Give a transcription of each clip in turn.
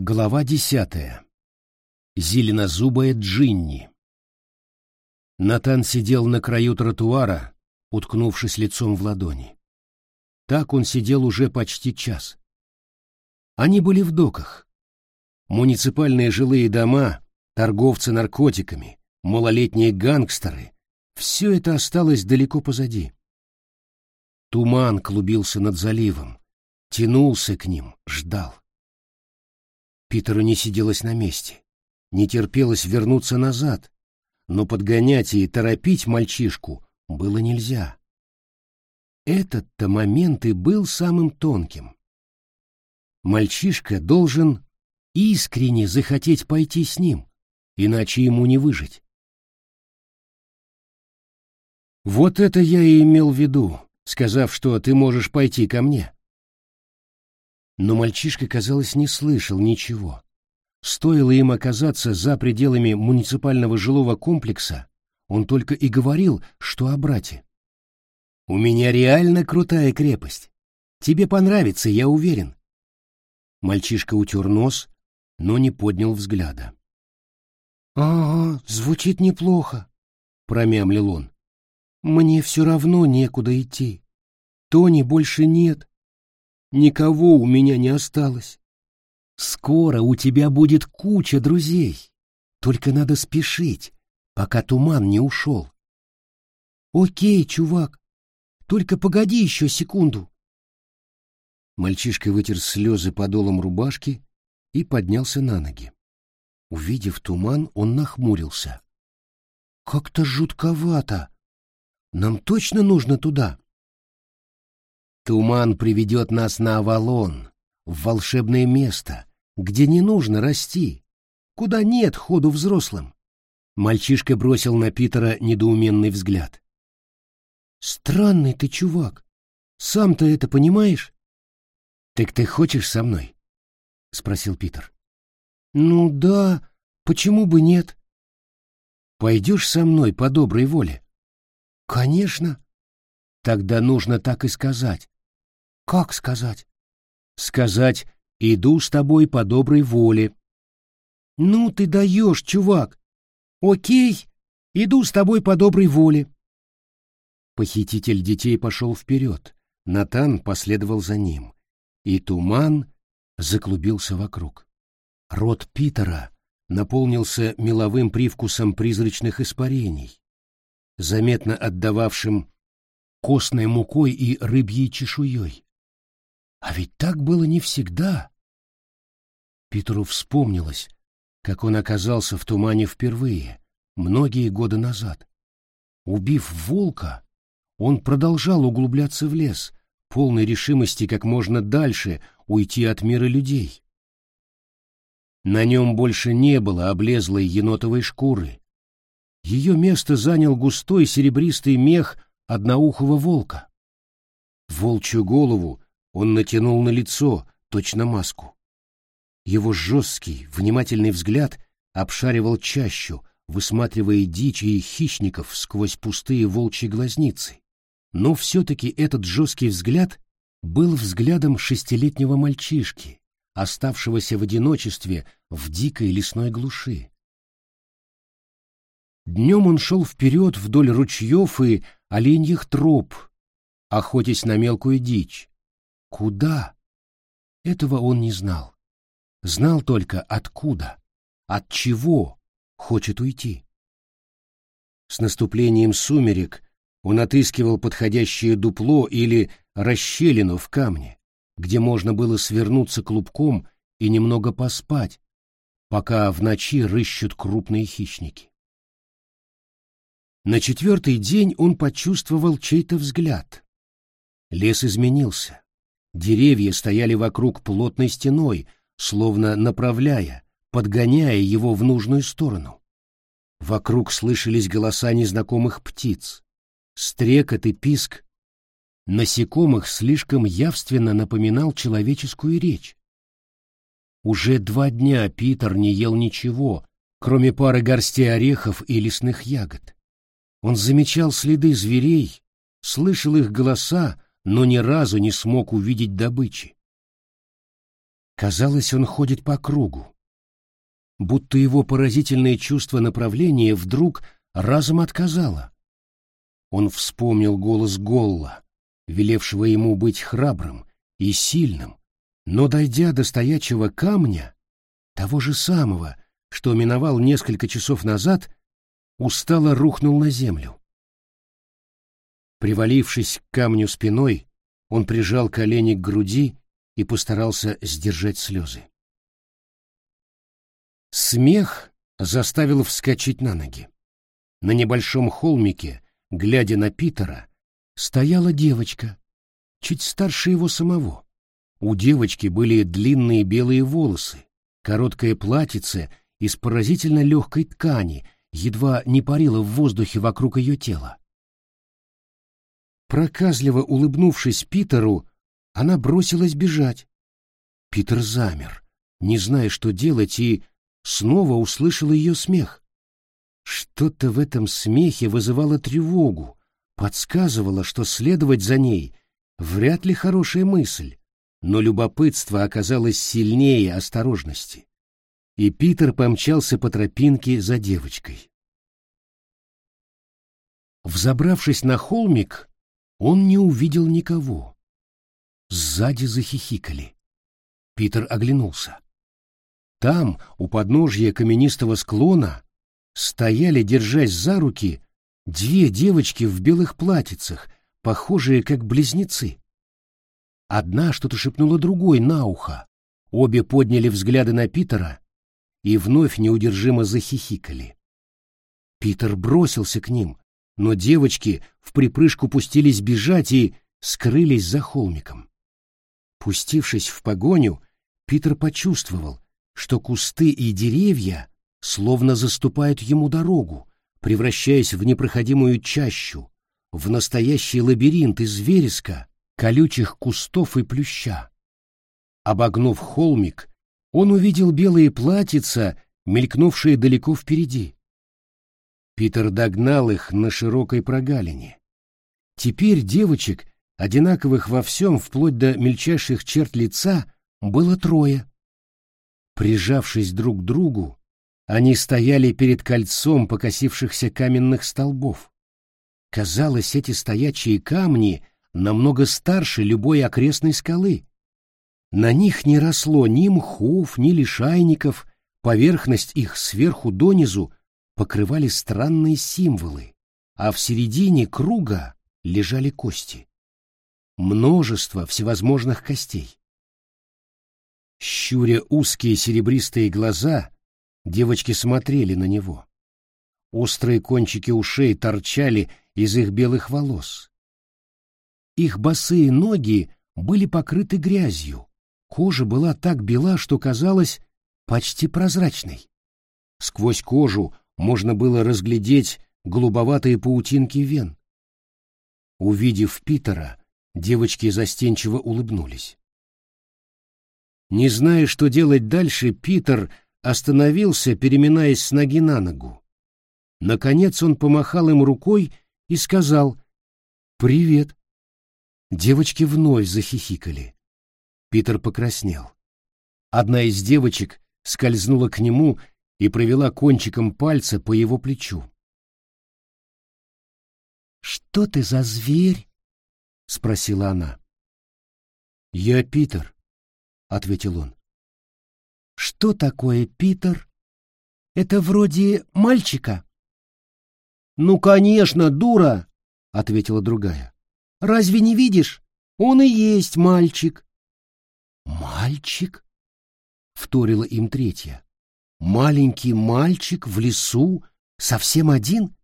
Глава десятая. Зеленозубая Джинни. Натан сидел на краю тротуара, уткнувшись лицом в ладони. Так он сидел уже почти час. Они были в доках. Муниципальные жилые дома, торговцы наркотиками, малолетние гангстеры — все это осталось далеко позади. Туман клубился над заливом, тянулся к ним, ждал. Питеру не сиделось на месте, не терпелось вернуться назад, но подгонять и торопить мальчишку было нельзя. Этот-то момент и был самым тонким. Мальчишка должен искренне захотеть пойти с ним, иначе ему не выжить. Вот это я и имел в виду, сказав, что ты можешь пойти ко мне. Но мальчишка, казалось, не слышал ничего. Стоило им оказаться за пределами муниципального жилого комплекса, он только и говорил, что о брате. «У меня реально крутая крепость. Тебе понравится, я уверен». Мальчишка утер нос, но не поднял взгляда. «Ага, звучит неплохо», — промямлил он. «Мне все равно некуда идти. Тони больше нет, Никого у меня не осталось. Скоро у тебя будет куча друзей. Только надо спешить, пока туман не ушел. Окей, чувак. Только погоди еще секунду. Мальчишка вытер слезы подолом рубашки и поднялся на ноги. Увидев туман, он нахмурился. Как-то жутковато. Нам точно нужно туда. Туман приведет нас на Авалон, в волшебное место, где не нужно расти, куда нет ходу взрослым. Мальчишка бросил на Питера недоуменный взгляд. «Странный ты чувак. Сам-то это понимаешь?» «Так ты хочешь со мной?» — спросил Питер. «Ну да, почему бы нет?» «Пойдешь со мной по доброй воле?» «Конечно». «Тогда нужно так и сказать. Как сказать? Сказать «иду с тобой по доброй воле». Ну ты даешь, чувак. Окей, иду с тобой по доброй воле. Похититель детей пошел вперед, Натан последовал за ним, и туман заклубился вокруг. Рот Питера наполнился меловым привкусом призрачных испарений, заметно отдававшим костной мукой и рыбьей чешуей. А ведь так было не всегда. Питеру вспомнилось, как он оказался в тумане впервые, многие годы назад. Убив волка, он продолжал углубляться в лес, полной решимости как можно дальше уйти от мира людей. На нем больше не было облезлой енотовой шкуры. Ее место занял густой серебристый мех одноухого волка. Волчью голову он натянул на лицо, точно маску. Его жесткий, внимательный взгляд обшаривал чащу, высматривая дичь и хищников сквозь пустые волчьи глазницы. Но все-таки этот жесткий взгляд был взглядом шестилетнего мальчишки, оставшегося в одиночестве в дикой лесной глуши. Днем он шел вперед вдоль ручьев и оленьих троп, охотясь на мелкую дичь, Куда? Этого он не знал. Знал только откуда, от чего хочет уйти. С наступлением сумерек он отыскивал подходящее дупло или расщелину в камне, где можно было свернуться клубком и немного поспать, пока в ночи рыщут крупные хищники. На четвертый день он почувствовал чей-то взгляд. Лес изменился. Деревья стояли вокруг плотной стеной, словно направляя, подгоняя его в нужную сторону. Вокруг слышались голоса незнакомых птиц. Стрекот и писк насекомых слишком явственно напоминал человеческую речь. Уже два дня Питер не ел ничего, кроме пары горстей орехов и лесных ягод. Он замечал следы зверей, слышал их голоса, но ни разу не смог увидеть добычи. Казалось, он ходит по кругу. Будто его поразительное чувство направления вдруг разом отказало. Он вспомнил голос Голла, велевшего ему быть храбрым и сильным, но, дойдя до стоячего камня, того же самого, что миновал несколько часов назад, устало рухнул на землю. Привалившись к камню спиной, он прижал колени к груди и постарался сдержать слезы. Смех заставил вскочить на ноги. На небольшом холмике, глядя на Питера, стояла девочка, чуть старше его самого. У девочки были длинные белые волосы, короткое платьице из поразительно легкой ткани, едва не парило в воздухе вокруг ее тела. Проказливо улыбнувшись Питеру, она бросилась бежать. Питер замер, не зная, что делать, и снова услышал ее смех. Что-то в этом смехе вызывало тревогу, подсказывало, что следовать за ней вряд ли хорошая мысль, но любопытство оказалось сильнее осторожности, и Питер помчался по тропинке за девочкой. Взобравшись на холмик, он не увидел никого. Сзади захихикали. Питер оглянулся. Там, у подножья каменистого склона, стояли, держась за руки, две девочки в белых платьицах, похожие как близнецы. Одна что-то шепнула другой на ухо. Обе подняли взгляды на Питера и вновь неудержимо захихикали. Питер бросился к ним, но девочки в припрыжку пустились бежать и скрылись за холмиком. Пустившись в погоню, Питер почувствовал, что кусты и деревья словно заступают ему дорогу, превращаясь в непроходимую чащу, в настоящий лабиринт из вереска, колючих кустов и плюща. Обогнув холмик, он увидел белые платьица, мелькнувшие далеко впереди. Питер догнал их на широкой прогалине. Теперь девочек, одинаковых во всем, вплоть до мельчайших черт лица, было трое. Прижавшись друг к другу, они стояли перед кольцом покосившихся каменных столбов. Казалось, эти стоячие камни намного старше любой окрестной скалы. На них не росло ни мхов, ни лишайников, поверхность их сверху донизу покрывали странные символы, а в середине круга лежали кости. Множество всевозможных костей. Щуря узкие серебристые глаза, девочки смотрели на него. Острые кончики ушей торчали из их белых волос. Их босые ноги были покрыты грязью, кожа была так бела, что казалась почти прозрачной. Сквозь кожу можно было разглядеть голубоватые паутинки вен. Увидев Питера, девочки застенчиво улыбнулись. Не зная, что делать дальше, Питер остановился, переминаясь с ноги на ногу. Наконец он помахал им рукой и сказал «Привет». Девочки вновь захихикали. Питер покраснел. Одна из девочек скользнула к нему и провела кончиком пальца по его плечу. «Что ты за зверь?» — спросила она. «Я Питер», — ответил он. «Что такое Питер? Это вроде мальчика?» «Ну, конечно, дура!» — ответила другая. «Разве не видишь? Он и есть мальчик». «Мальчик?» — вторила им третья. Маленький мальчик в лесу, совсем один?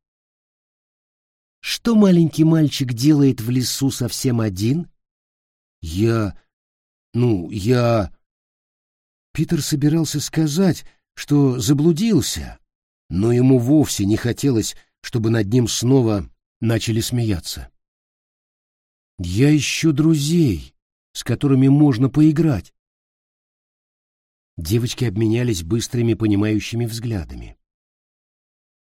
Что маленький мальчик делает в лесу совсем один? Я... ну, я... Питер собирался сказать, что заблудился, но ему вовсе не хотелось, чтобы над ним снова начали смеяться. Я ищу друзей, с которыми можно поиграть. Девочки обменялись быстрыми понимающими взглядами.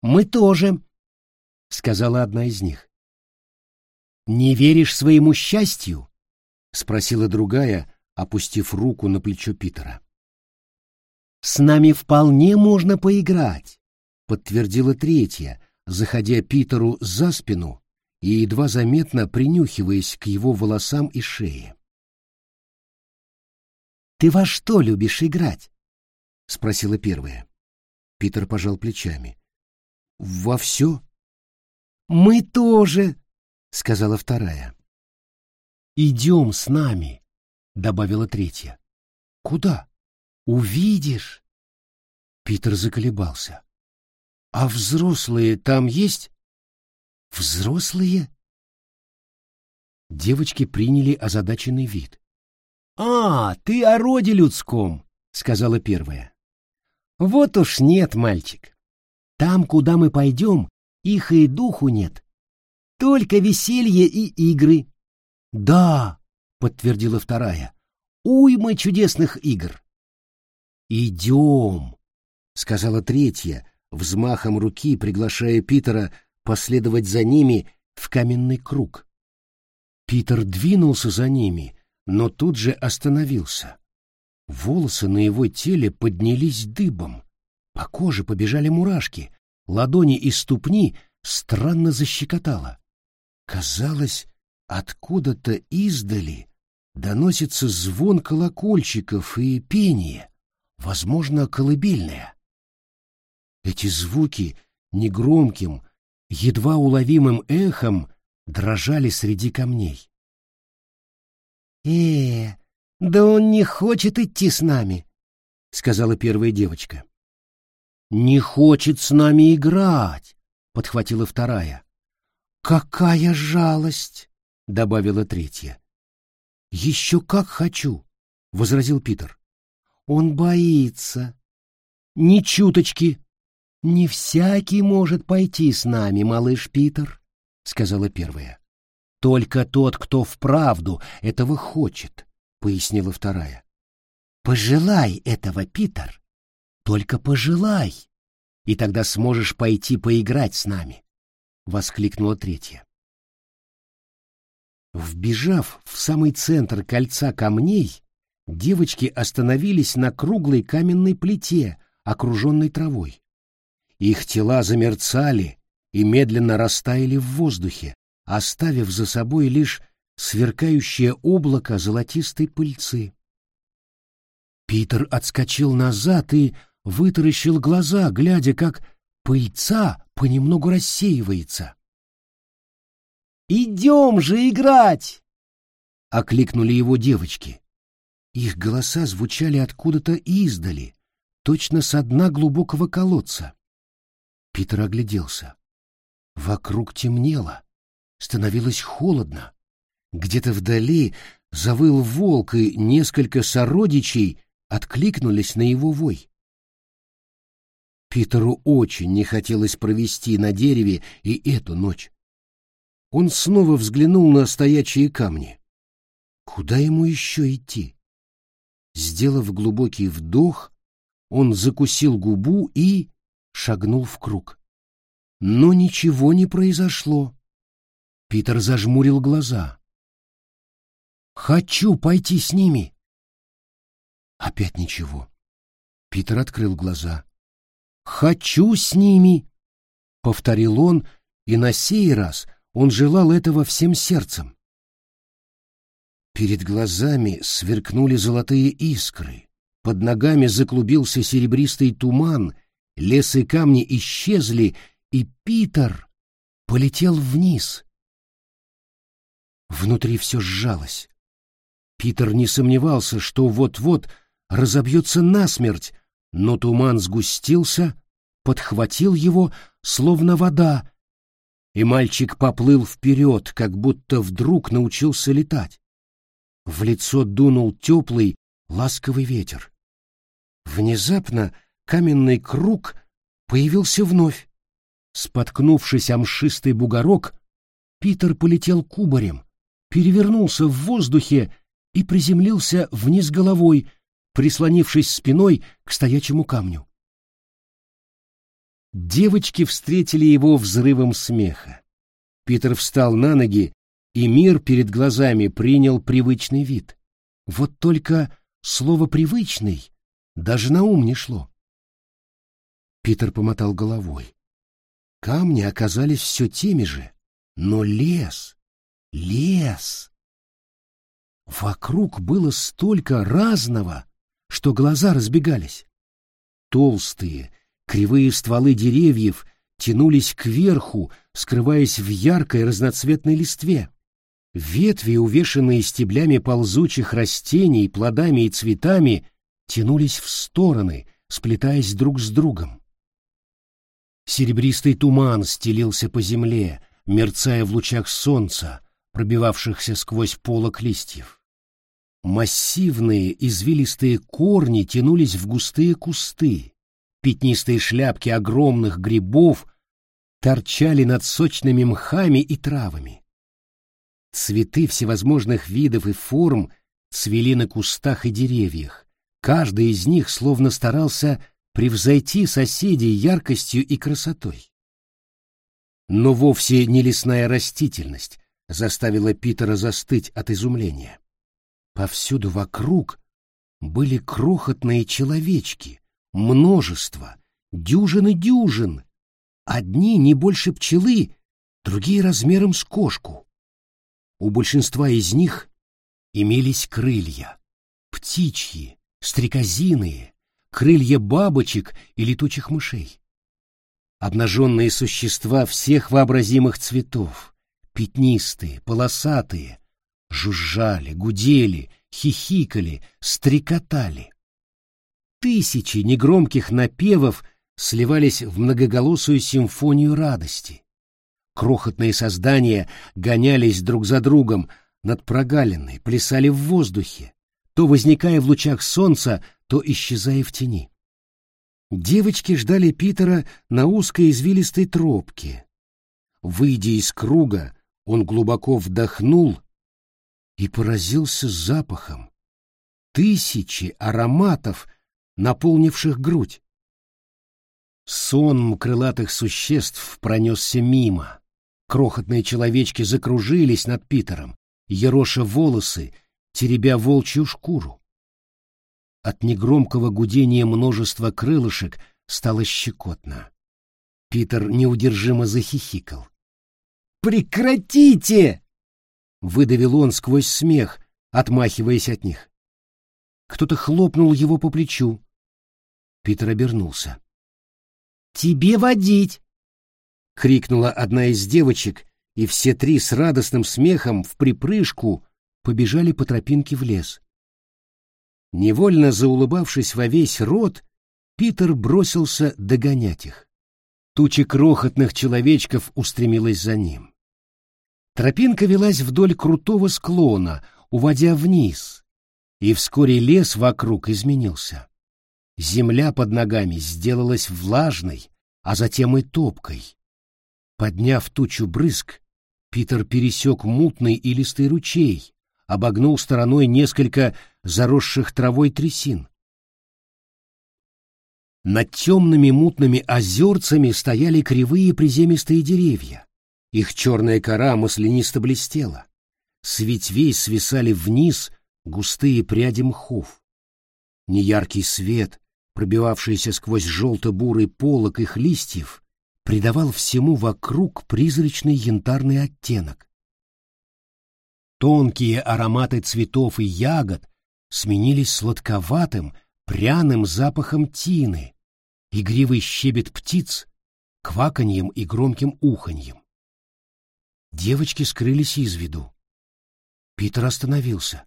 «Мы тоже», — сказала одна из них. «Не веришь своему счастью?» — спросила другая, опустив руку на плечо Питера. «С нами вполне можно поиграть», — подтвердила третья, заходя Питеру за спину и едва заметно принюхиваясь к его волосам и шее. «Ты во что любишь играть?» — спросила первая. Питер пожал плечами. «Во все?» «Мы тоже», — сказала вторая. «Идем с нами», — добавила третья. «Куда?» «Увидишь». Питер заколебался. «А взрослые там есть?» «Взрослые?» Девочки приняли озадаченный вид. «А, ты о роде людском», — сказала первая. «Вот уж нет, мальчик. Там, куда мы пойдем, их и духу нет. Только веселье и игры». «Да», — подтвердила вторая, — «уйма чудесных игр». «Идем», — сказала третья, взмахом руки приглашая Питера последовать за ними в каменный круг. Питер двинулся за ними, но тут же остановился. Волосы на его теле поднялись дыбом, по коже побежали мурашки, ладони и ступни странно защекотало. Казалось, откуда-то издали доносится звон колокольчиков и пение, возможно, колыбельное. Эти звуки негромким, едва уловимым эхом дрожали среди камней. «Э, да он не хочет идти с нами», — сказала первая девочка. «Не хочет с нами играть», — подхватила вторая. «Какая жалость!» — добавила третья. «Еще как хочу», — возразил Питер. «Он боится». «Ни чуточки». «Не всякий может пойти с нами, малыш Питер», — сказала первая. Только тот, кто вправду этого хочет, пояснила вторая. Пожелай этого, Питер. Только пожелай, и тогда сможешь пойти поиграть с нами, воскликнула третья. Вбежав в самый центр кольца камней, девочки остановились на круглой каменной плите, окруженной травой. Их тела замерцали и медленно растаяли в воздухе, оставив за собой лишь сверкающее облако золотистой пыльцы. Питер отскочил назад и вытаращил глаза, глядя, как пыльца понемногу рассеивается. «Идем же играть!» — окликнули его девочки. Их голоса звучали откуда-то издали, точно со дна глубокого колодца. Питер огляделся. Вокруг темнело. Становилось холодно. Где-то вдали завыл волк, и несколько сородичей откликнулись на его вой. Питеру очень не хотелось провести на дереве и эту ночь. Он снова взглянул на стоячие камни. Куда ему еще идти? Сделав глубокий вдох, он закусил губу и шагнул в круг. Но ничего не произошло. Питер зажмурил глаза. «Хочу пойти с ними!» Опять ничего. Питер открыл глаза. «Хочу с ними!» — повторил он, и на сей раз он желал этого всем сердцем. Перед глазами сверкнули золотые искры, под ногами заклубился серебристый туман, лес и камни исчезли, и Питер полетел вниз, Внутри все сжалось. Питер не сомневался, что вот-вот разобьется насмерть, но туман сгустился, подхватил его, словно вода, и мальчик поплыл вперед, как будто вдруг научился летать. В лицо дунул теплый, ласковый ветер. Внезапно каменный круг появился вновь. Споткнувшись о мшистый бугорок, Питер полетел кубарем, перевернулся в воздухе и приземлился вниз головой, прислонившись спиной к стоячему камню. Девочки встретили его взрывом смеха. Питер встал на ноги, и мир перед глазами принял привычный вид. Вот только слово «привычный» даже на ум не шло. Питер помотал головой. Камни оказались все теми же, но лес, лес. Вокруг было столько разного, что глаза разбегались. Толстые, кривые стволы деревьев тянулись кверху, скрываясь в яркой разноцветной листве. Ветви, увешанные стеблями ползучих растений, плодами и цветами, тянулись в стороны, сплетаясь друг с другом. Серебристый туман стелился по земле, мерцая в лучах солнца, пробивавшихся сквозь полок листьев. Массивные извилистые корни тянулись в густые кусты, пятнистые шляпки огромных грибов торчали над сочными мхами и травами. Цветы всевозможных видов и форм цвели на кустах и деревьях. Каждый из них словно старался превзойти соседей яркостью и красотой. Но вовсе не лесная растительность заставила Питера застыть от изумления. Повсюду вокруг были крохотные человечки, множество, дюжины дюжин, одни не больше пчелы, другие размером с кошку. У большинства из них имелись крылья, птичьи, стрекозиные, крылья бабочек и летучих мышей. Обнаженные существа всех вообразимых цветов, пятнистые, полосатые, жужжали, гудели, хихикали, стрекотали. Тысячи негромких напевов сливались в многоголосую симфонию радости. Крохотные создания гонялись друг за другом над прогалиной, плясали в воздухе, то возникая в лучах солнца, то исчезая в тени. Девочки ждали Питера на узкой извилистой тропке. Выйдя из круга, он глубоко вдохнул и поразился запахом. Тысячи ароматов, наполнивших грудь. Сон крылатых существ пронесся мимо. Крохотные человечки закружились над Питером, ероша волосы, теребя волчью шкуру. От негромкого гудения множества крылышек стало щекотно. Питер неудержимо захихикал. «Прекратите!» — выдавил он сквозь смех, отмахиваясь от них. Кто-то хлопнул его по плечу. Питер обернулся. «Тебе водить!» — крикнула одна из девочек, и все три с радостным смехом в припрыжку побежали по тропинке в лес. Невольно заулыбавшись во весь рот, Питер бросился догонять их. Туча крохотных человечков устремилась за ним. Тропинка велась вдоль крутого склона, уводя вниз, и вскоре лес вокруг изменился. Земля под ногами сделалась влажной, а затем и топкой. Подняв тучу брызг, Питер пересек мутный и листый ручей, обогнул стороной несколько заросших травой трясин. Над темными мутными озерцами стояли кривые приземистые деревья. Их черная кора маслянисто блестела. С ветвей свисали вниз густые пряди мхов. Неяркий свет, пробивавшийся сквозь желто-бурый полог их листьев, придавал всему вокруг призрачный янтарный оттенок. Тонкие ароматы цветов и ягод сменились сладковатым, пряным запахом тины, игривый щебет птиц, кваканьем и громким уханьем. Девочки скрылись из виду. Питер остановился.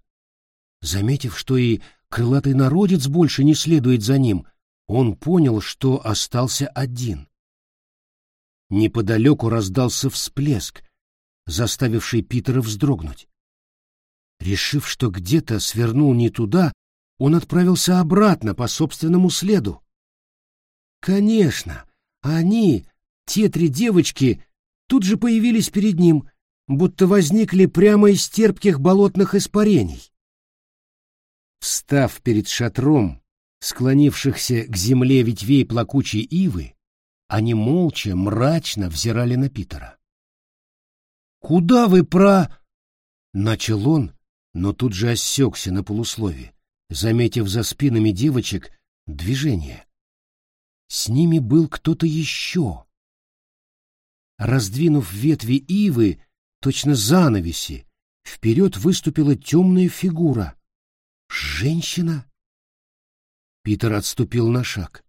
Заметив, что и крылатый народец больше не следует за ним, он понял, что остался один. Неподалеку раздался всплеск, заставивший Питера вздрогнуть. Решив, что где-то свернул не туда, он отправился обратно по собственному следу. Конечно, они, те три девочки, тут же появились перед ним, будто возникли прямо из терпких болотных испарений. Встав перед шатром, склонившихся к земле ветвей плакучей ивы, они молча, мрачно взирали на Питера. «Куда вы про...» — начал он, но тут же осекся на полуслове, заметив за спинами девочек движение. С ними был кто-то еще. Раздвинув ветви ивы, точно занавеси, вперед выступила темная фигура. Женщина? Питер отступил на шаг.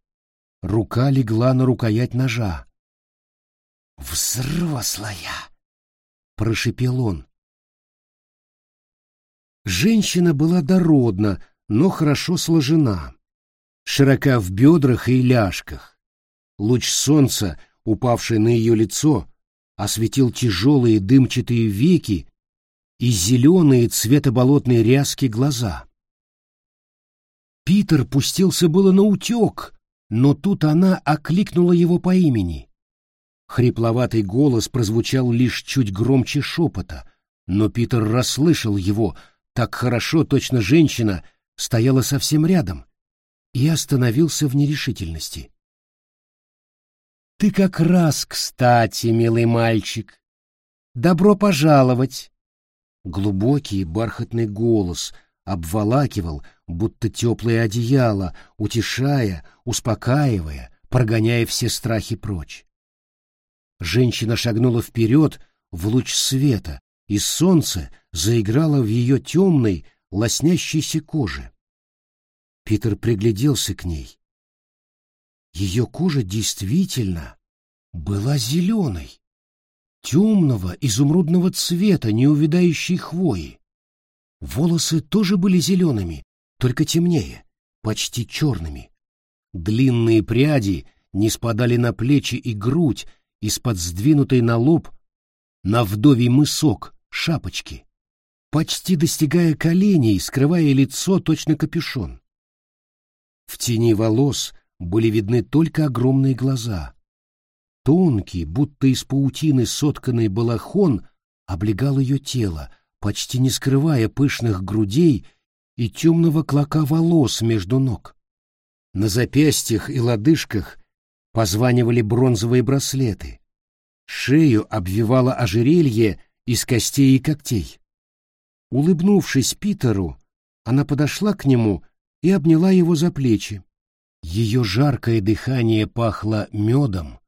Рука легла на рукоять ножа. «Взрослая!» — прошепел он. Женщина была дородна, но хорошо сложена, широка в бедрах и ляжках. Луч солнца, упавший на ее лицо, осветил тяжелые дымчатые веки и зеленые цветоболотные ряски глаза. Питер пустился было на утек, но тут она окликнула его по имени. Хрипловатый голос прозвучал лишь чуть громче шепота, но Питер расслышал его так хорошо, точно женщина стояла совсем рядом, и остановился в нерешительности. «Ты как раз кстати, милый мальчик. Добро пожаловать!» Глубокий бархатный голос обволакивал, будто теплое одеяло, утешая, успокаивая, прогоняя все страхи прочь. Женщина шагнула вперед в луч света, и солнце заиграло в ее темной, лоснящейся коже. Питер пригляделся к ней. Ее кожа действительно была зеленой, темного изумрудного цвета неувядающей хвои. Волосы тоже были зелеными, только темнее, почти черными. Длинные пряди не спадали на плечи и грудь из-под сдвинутой на лоб на вдовий мысок шапочки, почти достигая коленей, скрывая лицо точно капюшон. В тени волос были видны только огромные глаза. Тонкий, будто из паутины сотканный балахон облегал ее тело, почти не скрывая пышных грудей и темного клока волос между ног. На запястьях и лодыжках позванивали бронзовые браслеты. Шею обвивало ожерелье из костей и когтей. Улыбнувшись Питеру, она подошла к нему и обняла его за плечи. Ее жаркое дыхание пахло медом,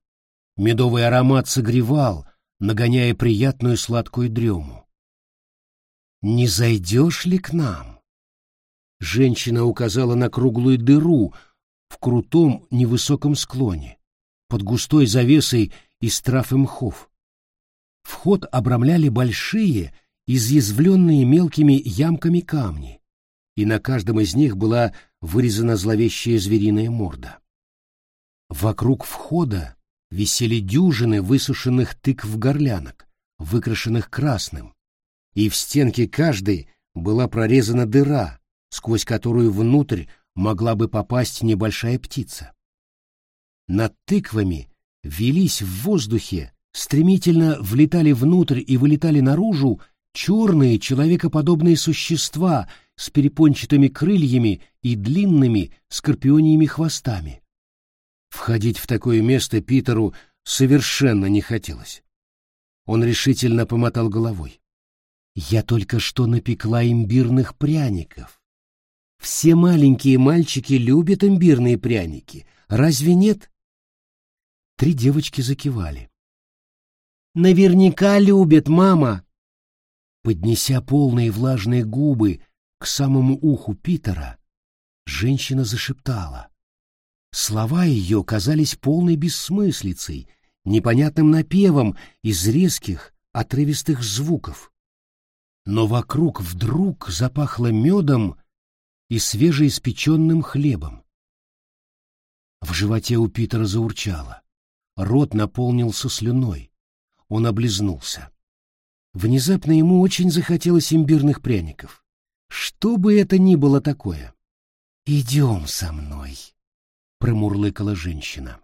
медовый аромат согревал, нагоняя приятную сладкую дрему. «Не зайдешь ли к нам?» Женщина указала на круглую дыру в крутом невысоком склоне, под густой завесой из трав и мхов. Вход обрамляли большие, изъязвленные мелкими ямками камни, и на каждом из них была вырезана зловещая звериная морда. Вокруг входа висели дюжины высушенных тыкв-горлянок, выкрашенных красным, и в стенке каждой была прорезана дыра, сквозь которую внутрь могла бы попасть небольшая птица. Над тыквами велись в воздухе, стремительно влетали внутрь и вылетали наружу черные человекоподобные существа с перепончатыми крыльями и длинными скорпионьими хвостами. Входить в такое место Питеру совершенно не хотелось. Он решительно помотал головой. «Я только что напекла имбирных пряников. Все маленькие мальчики любят имбирные пряники. Разве нет?» Три девочки закивали. «Наверняка любят, мама!» Поднеся полные влажные губы к самому уху Питера, женщина зашептала. Слова ее казались полной бессмыслицей, непонятным напевом из резких, отрывистых звуков. Но вокруг вдруг запахло медом и свежеиспеченным хлебом. В животе у Питера заурчало. Рот наполнился слюной. Он облизнулся. Внезапно ему очень захотелось имбирных пряников. Что бы это ни было такое. «Идем со мной», — промурлыкала женщина.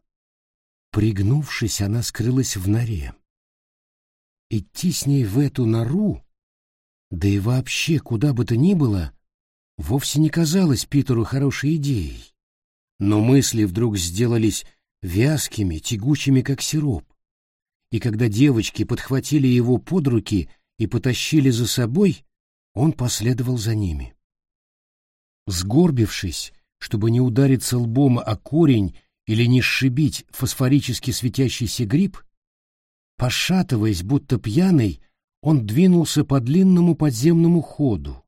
Пригнувшись, она скрылась в норе. Идти с ней в эту нору, да и вообще куда бы то ни было, вовсе не казалось Питеру хорошей идеей. Но мысли вдруг сделались вязкими, тягучими, как сироп. И когда девочки подхватили его под руки и потащили за собой, Он последовал за ними. Сгорбившись, чтобы не удариться лбом о корень или не сшибить фосфорически светящийся гриб, пошатываясь, будто пьяный, он двинулся по длинному подземному ходу.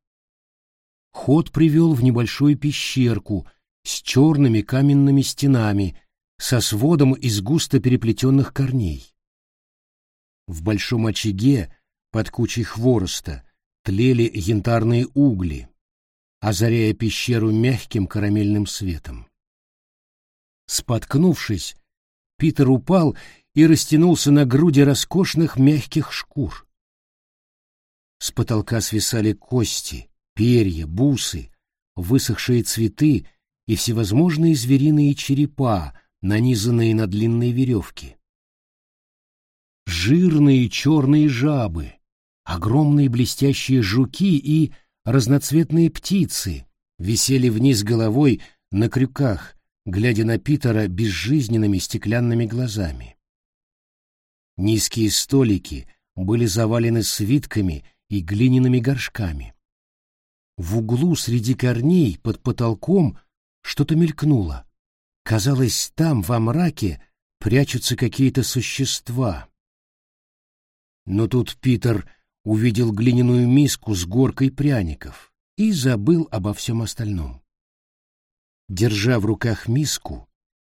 Ход привел в небольшую пещерку с черными каменными стенами, со сводом из густо переплетенных корней. В большом очаге, под кучей хвороста, тлели янтарные угли, озаряя пещеру мягким карамельным светом. Споткнувшись, Питер упал и растянулся на груди роскошных мягких шкур. С потолка свисали кости, перья, бусы, высохшие цветы и всевозможные звериные черепа, нанизанные на длинные веревки. Жирные черные жабы, огромные блестящие жуки и разноцветные птицы висели вниз головой на крюках, глядя на Питера безжизненными стеклянными глазами. Низкие столики были завалены свитками и глиняными горшками. В углу среди корней под потолком что-то мелькнуло. Казалось, там, во мраке, прячутся какие-то существа. Но тут Питер увидел глиняную миску с горкой пряников и забыл обо всем остальном. Держа в руках миску,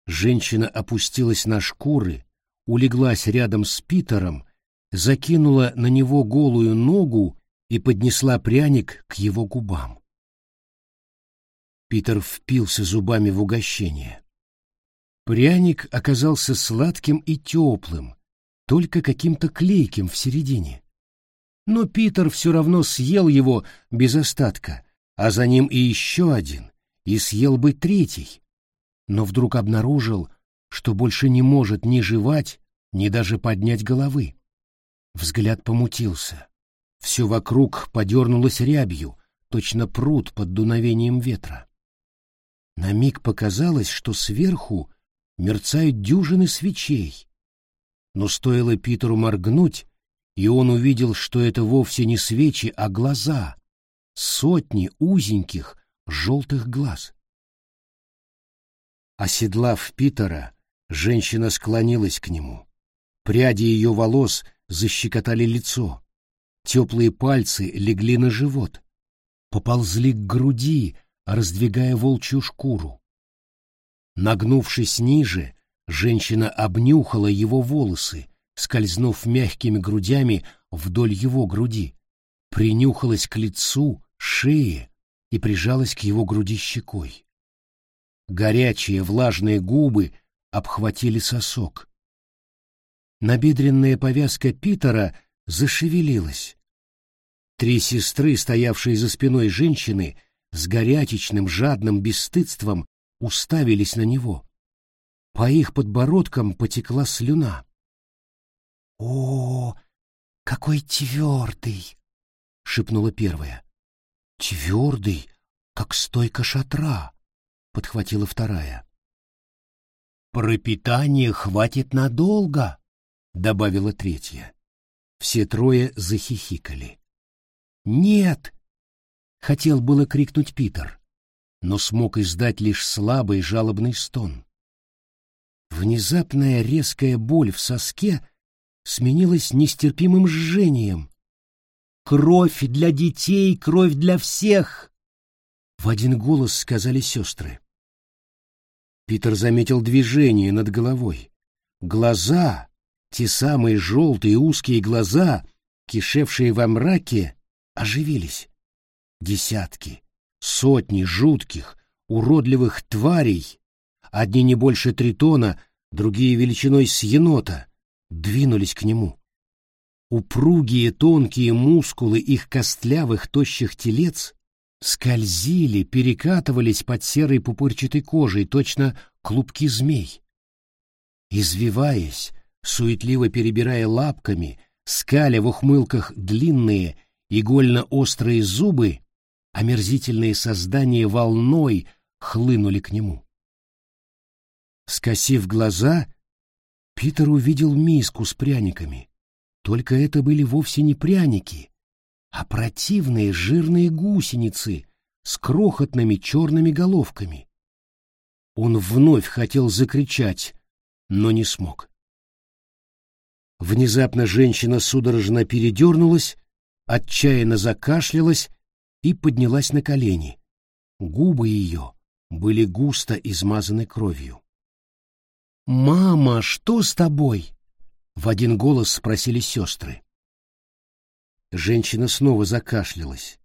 женщина опустилась на шкуры, улеглась рядом с Питером, закинула на него голую ногу и поднесла пряник к его губам. Питер впился зубами в угощение. Пряник оказался сладким и теплым, только каким-то клейким в середине. Но Питер все равно съел его без остатка, а за ним и еще один, и съел бы третий. Но вдруг обнаружил, что больше не может ни жевать, ни даже поднять головы. Взгляд помутился. Все вокруг подернулось рябью, точно пруд под дуновением ветра. На миг показалось, что сверху мерцают дюжины свечей. Но стоило Питеру моргнуть, и он увидел, что это вовсе не свечи, а глаза, сотни узеньких желтых глаз. Оседлав Питера, женщина склонилась к нему. Пряди ее волос защекотали лицо. Теплые пальцы легли на живот. Поползли к груди, раздвигая волчью шкуру. Нагнувшись ниже, женщина обнюхала его волосы, скользнув мягкими грудями вдоль его груди, принюхалась к лицу, шее и прижалась к его груди щекой. Горячие влажные губы обхватили сосок. Набедренная повязка Питера зашевелилась. Три сестры, стоявшие за спиной женщины, с горячечным, жадным бесстыдством уставились на него. По их подбородкам потекла слюна. «О, какой твердый!» — шепнула первая. «Твердый, как стойка шатра!» — подхватила вторая. «Пропитания хватит надолго!» — добавила третья. Все трое захихикали. «Нет!» — хотел было крикнуть Питер, но смог издать лишь слабый жалобный стон. Внезапная резкая боль в соске сменилась нестерпимым жжением. «Кровь для детей, кровь для всех!» В один голос сказали сестры. Питер заметил движение над головой. Глаза, те самые желтые узкие глаза, кишевшие во мраке, оживились. Десятки, сотни жутких, уродливых тварей, одни не больше тритона, другие величиной с енота, двинулись к нему. Упругие тонкие мускулы их костлявых тощих телец скользили, перекатывались под серой пупырчатой кожей, точно клубки змей. Извиваясь, суетливо перебирая лапками, скаля в ухмылках длинные, игольно-острые зубы, омерзительные создания волной хлынули к нему. Скосив глаза, Питер увидел миску с пряниками. Только это были вовсе не пряники, а противные жирные гусеницы с крохотными черными головками. Он вновь хотел закричать, но не смог. Внезапно женщина судорожно передернулась, отчаянно закашлялась и поднялась на колени. Губы ее были густо измазаны кровью. «Мама, что с тобой?» — в один голос спросили сестры. Женщина снова закашлялась,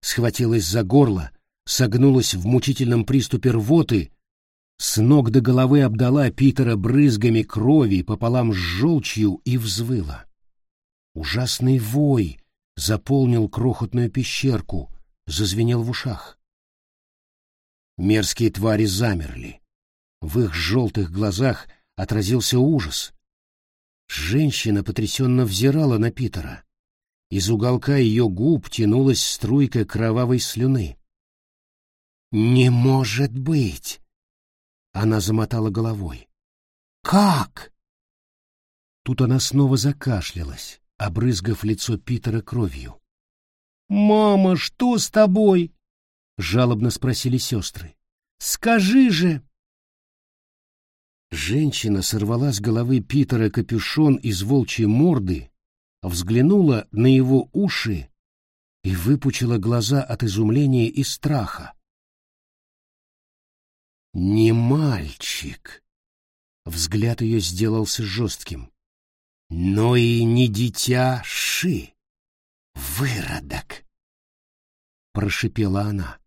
схватилась за горло, согнулась в мучительном приступе рвоты, с ног до головы обдала Питера брызгами крови пополам с желчью и взвыла. Ужасный вой заполнил крохотную пещерку, зазвенел в ушах. Мерзкие твари замерли. В их желтых глазах отразился ужас. Женщина потрясенно взирала на Питера. Из уголка ее губ тянулась струйка кровавой слюны. «Не может быть!» Она замотала головой. «Как?» Тут она снова закашлялась, обрызгав лицо Питера кровью. «Мама, что с тобой?» — жалобно спросили сестры. «Скажи же!» Женщина сорвала с головы Питера капюшон из волчьей морды, взглянула на его уши и выпучила глаза от изумления и страха. «Не мальчик!» Взгляд ее сделался жестким. «Но и не дитя Ши! Выродок!» Прошипела она.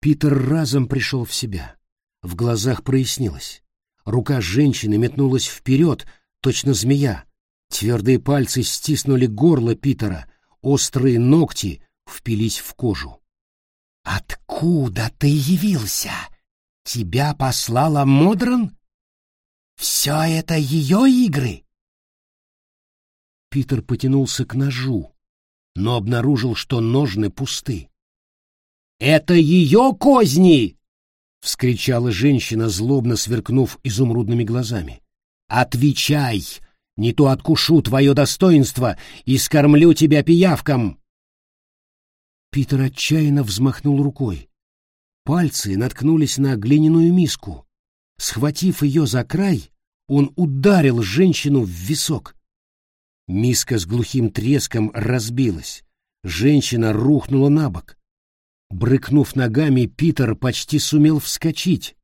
Питер разом пришел в себя. В глазах прояснилось. Рука женщины метнулась вперед, точно змея. Твердые пальцы стиснули горло Питера, острые ногти впились в кожу. «Откуда ты явился? Тебя послала Модрон? Все это ее игры?» Питер потянулся к ножу, но обнаружил, что ножны пусты. «Это ее козни!» — вскричала женщина, злобно сверкнув изумрудными глазами. «Отвечай! Не то откушу твое достоинство и скормлю тебя пиявкам!» Питер отчаянно взмахнул рукой. Пальцы наткнулись на глиняную миску. Схватив ее за край, он ударил женщину в висок. Миска с глухим треском разбилась. Женщина рухнула на бок. Брыкнув ногами, Питер почти сумел вскочить,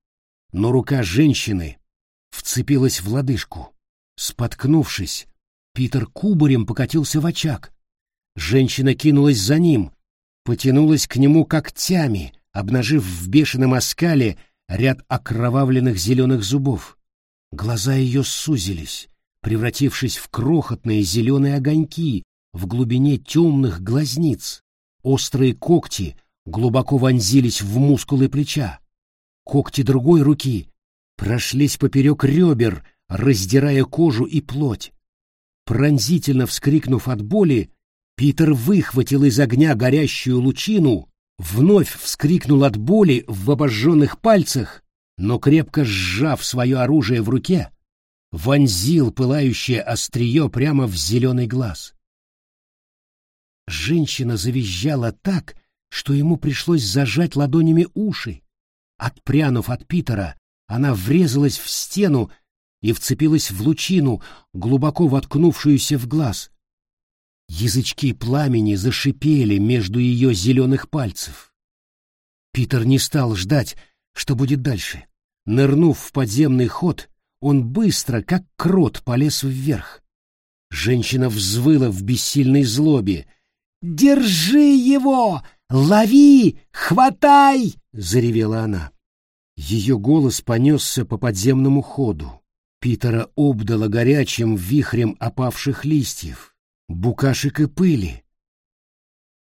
но рука женщины вцепилась в лодыжку. Споткнувшись, Питер кубарем покатился в очаг. Женщина кинулась за ним, потянулась к нему когтями, обнажив в бешеном оскале ряд окровавленных зеленых зубов. Глаза ее сузились, превратившись в крохотные зеленые огоньки в глубине темных глазниц. Острые когти глубоко вонзились в мускулы плеча. Когти другой руки прошлись поперек ребер, раздирая кожу и плоть. Пронзительно вскрикнув от боли, Питер выхватил из огня горящую лучину, вновь вскрикнул от боли в обожженных пальцах, но крепко сжав свое оружие в руке, вонзил пылающее острие прямо в зеленый глаз. Женщина завизжала так, что ему пришлось зажать ладонями уши. Отпрянув от Питера, она врезалась в стену и вцепилась в лучину, глубоко воткнувшуюся в глаз. Язычки пламени зашипели между ее зеленых пальцев. Питер не стал ждать, что будет дальше. Нырнув в подземный ход, он быстро, как крот, полез вверх. Женщина взвыла в бессильной злобе. «Держи его! «Лови! Хватай!» — заревела она. Ее голос понесся по подземному ходу. Питера обдало горячим вихрем опавших листьев, букашек и пыли.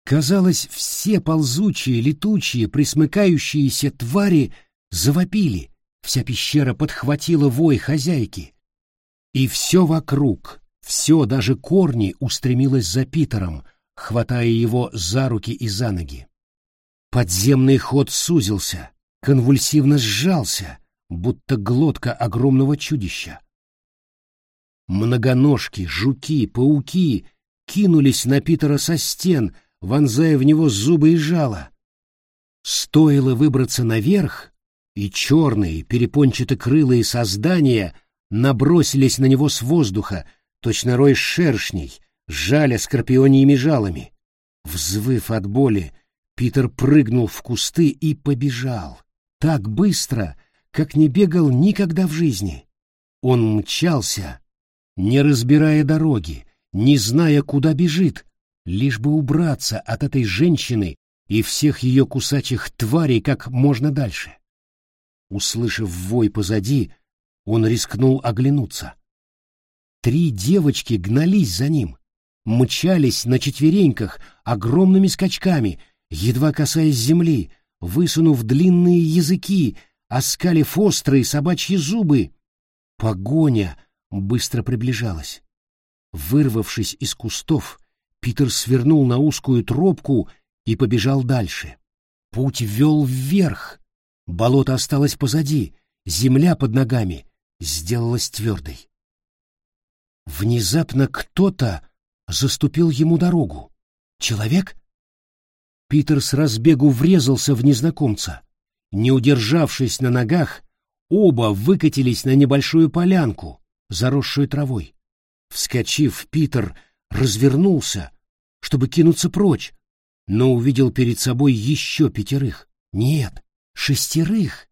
Казалось, все ползучие, летучие, присмыкающиеся твари завопили, вся пещера подхватила вой хозяйки. И все вокруг, все, даже корни, устремилось за Питером, хватая его за руки и за ноги. Подземный ход сузился, конвульсивно сжался, будто глотка огромного чудища. Многоножки, жуки, пауки кинулись на Питера со стен, вонзая в него зубы и жало. Стоило выбраться наверх, и черные перепончато-крылые создания набросились на него с воздуха, точно рой шершней, жаля скорпионьими жалами. Взвыв от боли, Питер прыгнул в кусты и побежал. Так быстро, как не бегал никогда в жизни. Он мчался, не разбирая дороги, не зная, куда бежит, лишь бы убраться от этой женщины и всех ее кусачих тварей как можно дальше. Услышав вой позади, он рискнул оглянуться. Три девочки гнались за ним, мчались на четвереньках огромными скачками, едва касаясь земли, высунув длинные языки, оскалив острые собачьи зубы. Погоня быстро приближалась. Вырвавшись из кустов, Питер свернул на узкую тропку и побежал дальше. Путь вел вверх. Болото осталось позади, земля под ногами сделалась твердой. Внезапно кто-то заступил ему дорогу. Человек? Питер с разбегу врезался в незнакомца. Не удержавшись на ногах, оба выкатились на небольшую полянку, заросшую травой. Вскочив, Питер развернулся, чтобы кинуться прочь, но увидел перед собой еще пятерых. Нет, шестерых.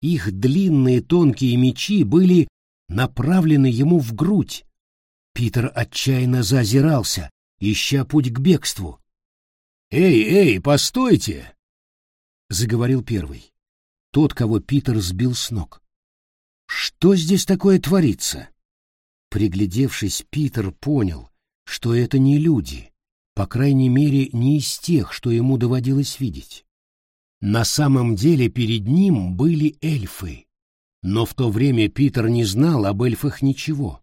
Их длинные тонкие мечи были направлены ему в грудь. Питер отчаянно зазирался, ища путь к бегству. «Эй, эй, постойте!» — заговорил первый. Тот, кого Питер сбил с ног. «Что здесь такое творится?» Приглядевшись, Питер понял, что это не люди, по крайней мере, не из тех, что ему доводилось видеть. На самом деле перед ним были эльфы, но в то время Питер не знал об эльфах ничего.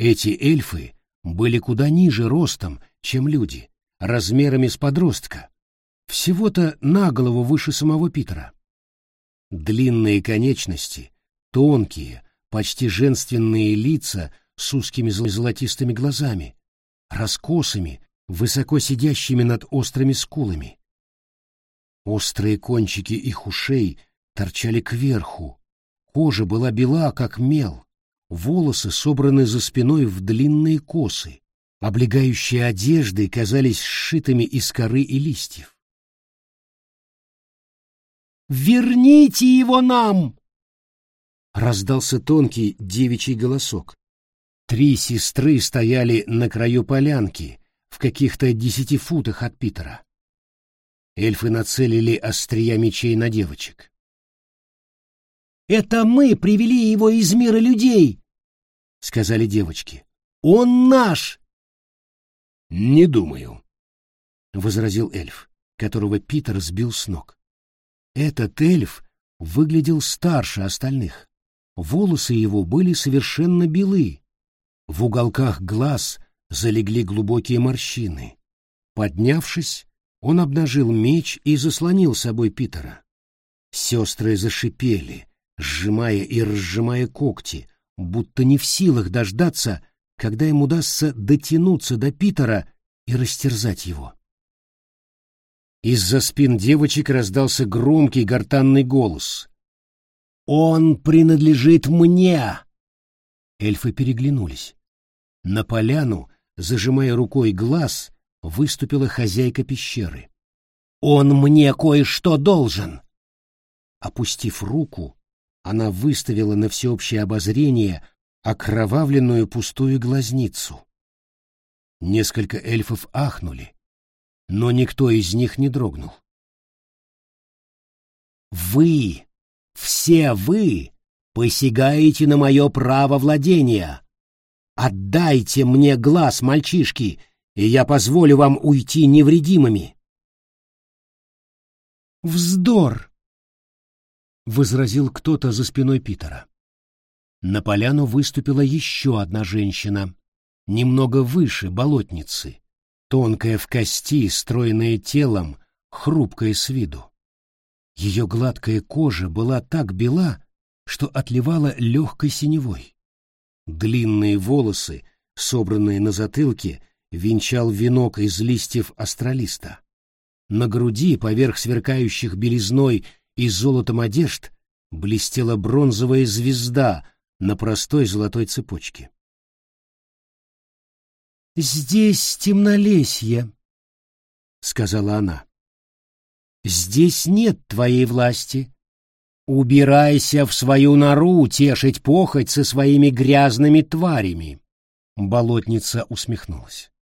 Эти эльфы были куда ниже ростом, чем люди, размерами с подростка, всего-то на голову выше самого Питера. Длинные конечности, тонкие, почти женственные лица с узкими золотистыми глазами, раскосыми, высоко сидящими над острыми скулами. Острые кончики их ушей торчали кверху, кожа была бела, как мел, волосы собраны за спиной в длинные косы, облегающие одежды казались сшитыми из коры и листьев. «Верните его нам!» Раздался тонкий девичий голосок. Три сестры стояли на краю полянки, в каких-то десяти футах от Питера. Эльфы нацелили острия мечей на девочек. «Это мы привели его из мира людей!» — сказали девочки. «Он наш!» «Не думаю», — возразил эльф, которого Питер сбил с ног. Этот эльф выглядел старше остальных. Волосы его были совершенно белы. В уголках глаз залегли глубокие морщины. Поднявшись, он обнажил меч и заслонил собой Питера. Сестры зашипели, сжимая и разжимая когти, будто не в силах дождаться, когда им удастся дотянуться до Питера и растерзать его. Из-за спин девочек раздался громкий гортанный голос. «Он принадлежит мне!» Эльфы переглянулись. На поляну, зажимая рукой глаз, выступила хозяйка пещеры. «Он мне кое-что должен!» Опустив руку, она выставила на всеобщее обозрение окровавленную пустую глазницу. Несколько эльфов ахнули, но никто из них не дрогнул. «Вы все вы посягаете на мое право владения. Отдайте мне глаз, мальчишки, и я позволю вам уйти невредимыми. Вздор! Возразил кто-то за спиной Питера. На поляну выступила еще одна женщина, немного выше болотницы, тонкая в кости, стройная телом, хрупкая с виду. Ее гладкая кожа была так бела, что отливала легкой синевой. Длинные волосы, собранные на затылке, венчал венок из листьев астролиста. На груди, поверх сверкающих белизной и золотом одежд, блестела бронзовая звезда на простой золотой цепочке. «Здесь темнолесье», — сказала она. «Здесь нет твоей власти. Убирайся в свою нору тешить похоть со своими грязными тварями». Болотница усмехнулась.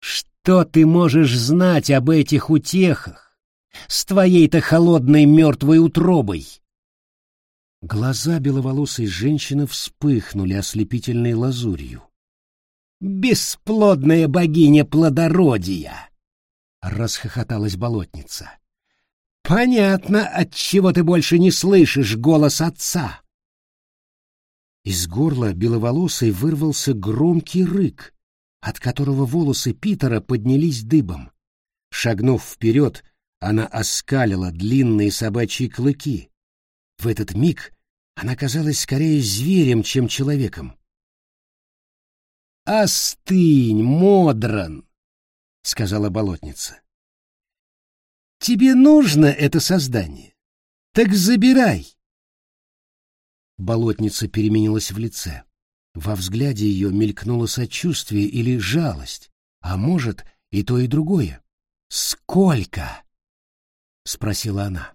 «Что ты можешь знать об этих утехах с твоей-то холодной мертвой утробой?» Глаза беловолосой женщины вспыхнули ослепительной лазурью. «Бесплодная богиня плодородия!» — расхохоталась болотница. «Понятно, от чего ты больше не слышишь голос отца!» Из горла беловолосой вырвался громкий рык, от которого волосы Питера поднялись дыбом. Шагнув вперед, она оскалила длинные собачьи клыки. В этот миг она казалась скорее зверем, чем человеком. «Остынь, Модран!» — сказала болотница. «Тебе нужно это создание? Так забирай!» Болотница переменилась в лице. Во взгляде ее мелькнуло сочувствие или жалость, а может, и то, и другое. «Сколько?» — спросила она.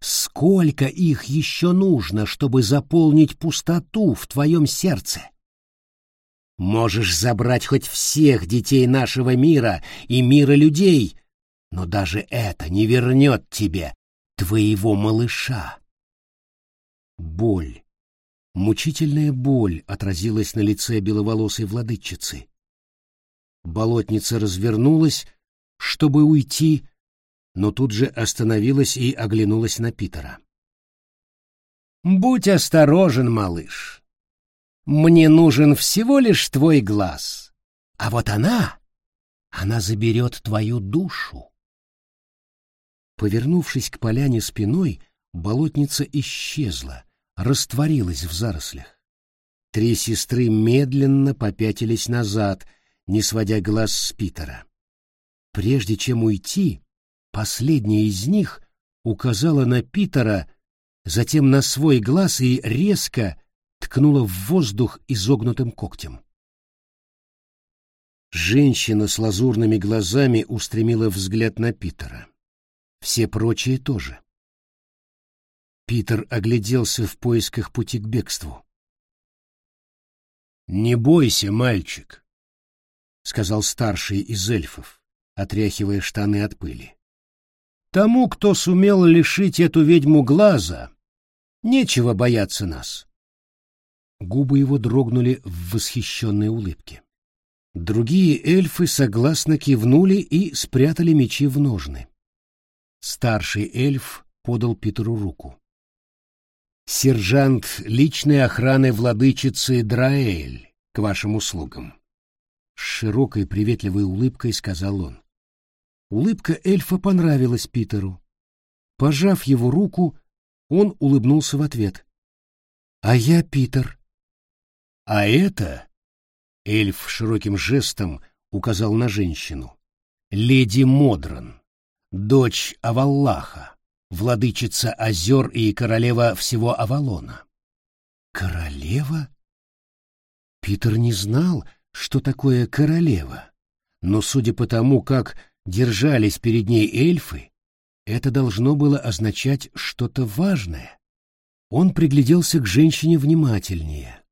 «Сколько их еще нужно, чтобы заполнить пустоту в твоем сердце?» Можешь забрать хоть всех детей нашего мира и мира людей, но даже это не вернет тебе твоего малыша. Боль, мучительная боль отразилась на лице беловолосой владычицы. Болотница развернулась, чтобы уйти, но тут же остановилась и оглянулась на Питера. «Будь осторожен, малыш. Мне нужен всего лишь твой глаз. А вот она, она заберет твою душу. Повернувшись к поляне спиной, болотница исчезла, растворилась в зарослях. Три сестры медленно попятились назад, не сводя глаз с Питера. Прежде чем уйти, последняя из них указала на Питера, затем на свой глаз и резко, ткнула в воздух изогнутым когтем. Женщина с лазурными глазами устремила взгляд на Питера. Все прочие тоже. Питер огляделся в поисках пути к бегству. «Не бойся, мальчик», — сказал старший из эльфов, отряхивая штаны от пыли. «Тому, кто сумел лишить эту ведьму глаза, нечего бояться нас. Губы его дрогнули в восхищенной улыбке. Другие эльфы согласно кивнули и спрятали мечи в ножны. Старший эльф подал Питеру руку. «Сержант личной охраны владычицы Драэль к вашим услугам», — с широкой приветливой улыбкой сказал он. Улыбка эльфа понравилась Питеру. Пожав его руку, он улыбнулся в ответ. «А я Питер», а это, эльф широким жестом указал на женщину, леди Модран, дочь Аваллаха, владычица озер и королева всего Авалона. Королева? Питер не знал, что такое королева, но судя по тому, как держались перед ней эльфы, это должно было означать что-то важное. Он пригляделся к женщине внимательнее.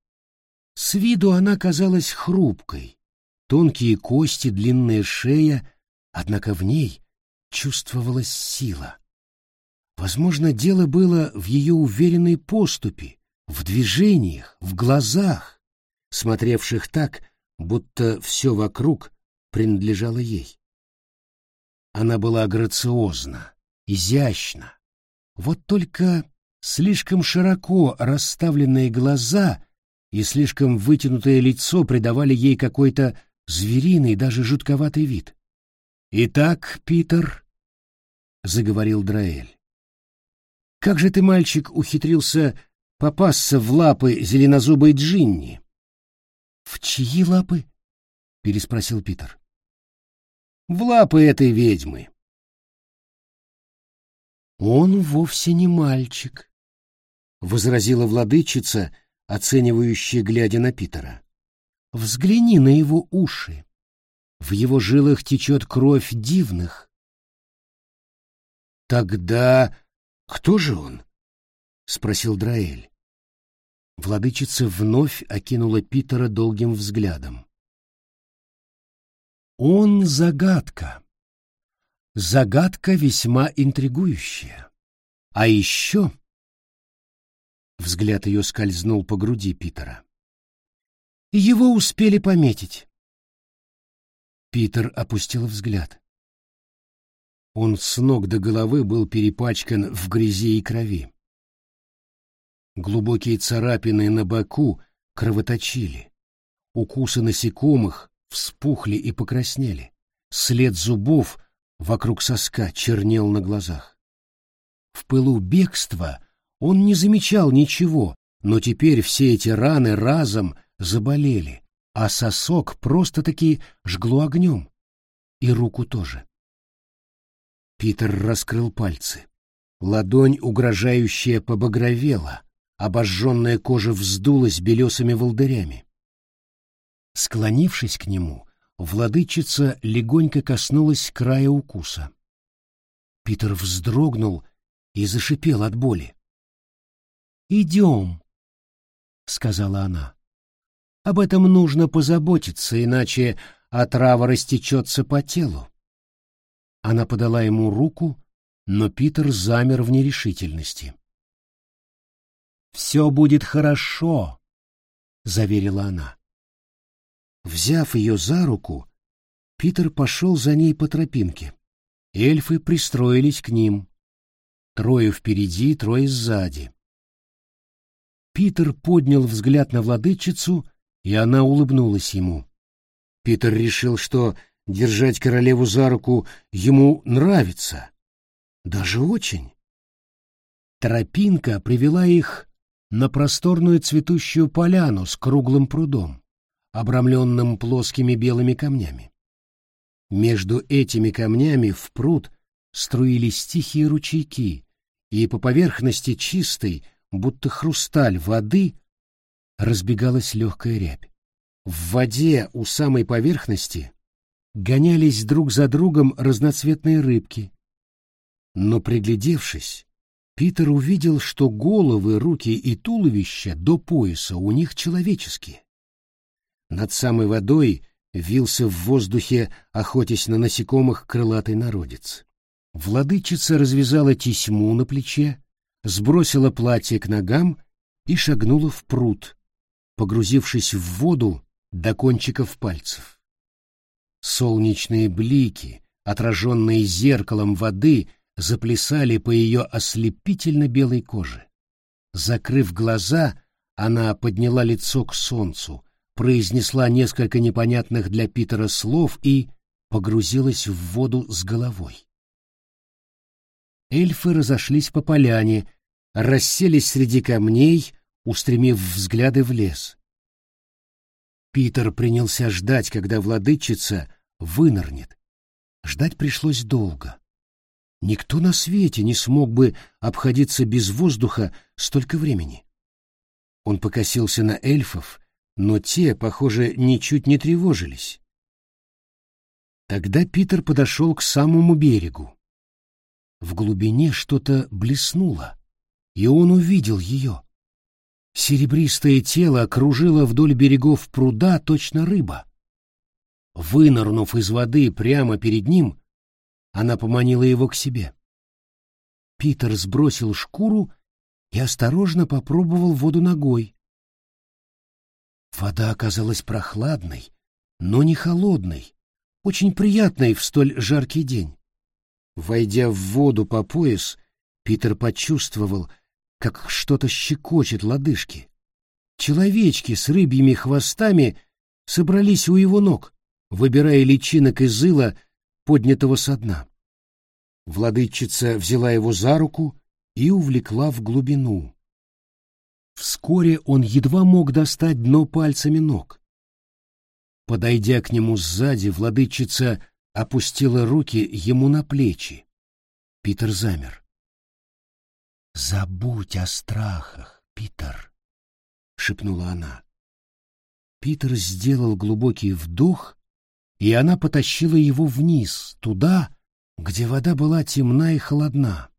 С виду она казалась хрупкой, тонкие кости, длинная шея, однако в ней чувствовалась сила. Возможно, дело было в ее уверенной поступе, в движениях, в глазах, смотревших так, будто все вокруг принадлежало ей. Она была грациозна, изящна. Вот только слишком широко расставленные глаза и слишком вытянутое лицо придавали ей какой-то звериный, даже жутковатый вид. «Итак, Питер», — заговорил Драэль, — «как же ты, мальчик, ухитрился попасться в лапы зеленозубой Джинни?» «В чьи лапы?» — переспросил Питер. «В лапы этой ведьмы». «Он вовсе не мальчик», — возразила владычица, оценивающая, глядя на Питера. «Взгляни на его уши. В его жилах течет кровь дивных». «Тогда кто же он?» — спросил Драэль. Владычица вновь окинула Питера долгим взглядом. Он загадка. Загадка весьма интригующая. А еще... Взгляд ее скользнул по груди Питера. Его успели пометить. Питер опустил взгляд. Он с ног до головы был перепачкан в грязи и крови. Глубокие царапины на боку кровоточили. Укусы насекомых вспухли и покраснели. След зубов вокруг соска чернел на глазах. В пылу бегства он не замечал ничего, но теперь все эти раны разом заболели, а сосок просто-таки жгло огнем. И руку тоже. Питер раскрыл пальцы. Ладонь, угрожающая, побагровела, обожженная кожа вздулась белесыми волдырями. Склонившись к нему, владычица легонько коснулась края укуса. Питер вздрогнул и зашипел от боли. «Идем», — сказала она. «Об этом нужно позаботиться, иначе отрава растечется по телу». Она подала ему руку, но Питер замер в нерешительности. «Все будет хорошо», — заверила она. Взяв ее за руку, Питер пошел за ней по тропинке. Эльфы пристроились к ним. Трое впереди, трое сзади. Питер поднял взгляд на владычицу, и она улыбнулась ему. Питер решил, что держать королеву за руку ему нравится. Даже очень. Тропинка привела их на просторную цветущую поляну с круглым прудом обрамленным плоскими белыми камнями. Между этими камнями в пруд струились тихие ручейки, и по поверхности чистой, будто хрусталь воды, разбегалась легкая рябь. В воде у самой поверхности гонялись друг за другом разноцветные рыбки. Но приглядевшись, Питер увидел, что головы, руки и туловища до пояса у них человеческие. Над самой водой вился в воздухе, охотясь на насекомых, крылатый народец. Владычица развязала тесьму на плече, сбросила платье к ногам и шагнула в пруд, погрузившись в воду до кончиков пальцев. Солнечные блики, отраженные зеркалом воды, заплясали по ее ослепительно белой коже. Закрыв глаза, она подняла лицо к солнцу, произнесла несколько непонятных для Питера слов и погрузилась в воду с головой. Эльфы разошлись по поляне, расселись среди камней, устремив взгляды в лес. Питер принялся ждать, когда владычица вынырнет. Ждать пришлось долго. Никто на свете не смог бы обходиться без воздуха столько времени. Он покосился на эльфов, но те, похоже, ничуть не тревожились. Тогда Питер подошел к самому берегу. В глубине что-то блеснуло, и он увидел ее. Серебристое тело окружило вдоль берегов пруда точно рыба. Вынырнув из воды прямо перед ним, она поманила его к себе. Питер сбросил шкуру и осторожно попробовал воду ногой. Вода оказалась прохладной, но не холодной, очень приятной в столь жаркий день. Войдя в воду по пояс, Питер почувствовал, как что-то щекочет лодыжки. Человечки с рыбьими хвостами собрались у его ног, выбирая личинок из ила, поднятого со дна. Владычица взяла его за руку и увлекла в глубину. Вскоре он едва мог достать дно пальцами ног. Подойдя к нему сзади, владычица опустила руки ему на плечи. Питер замер. «Забудь о страхах, Питер», — шепнула она. Питер сделал глубокий вдох, и она потащила его вниз, туда, где вода была темна и холодна.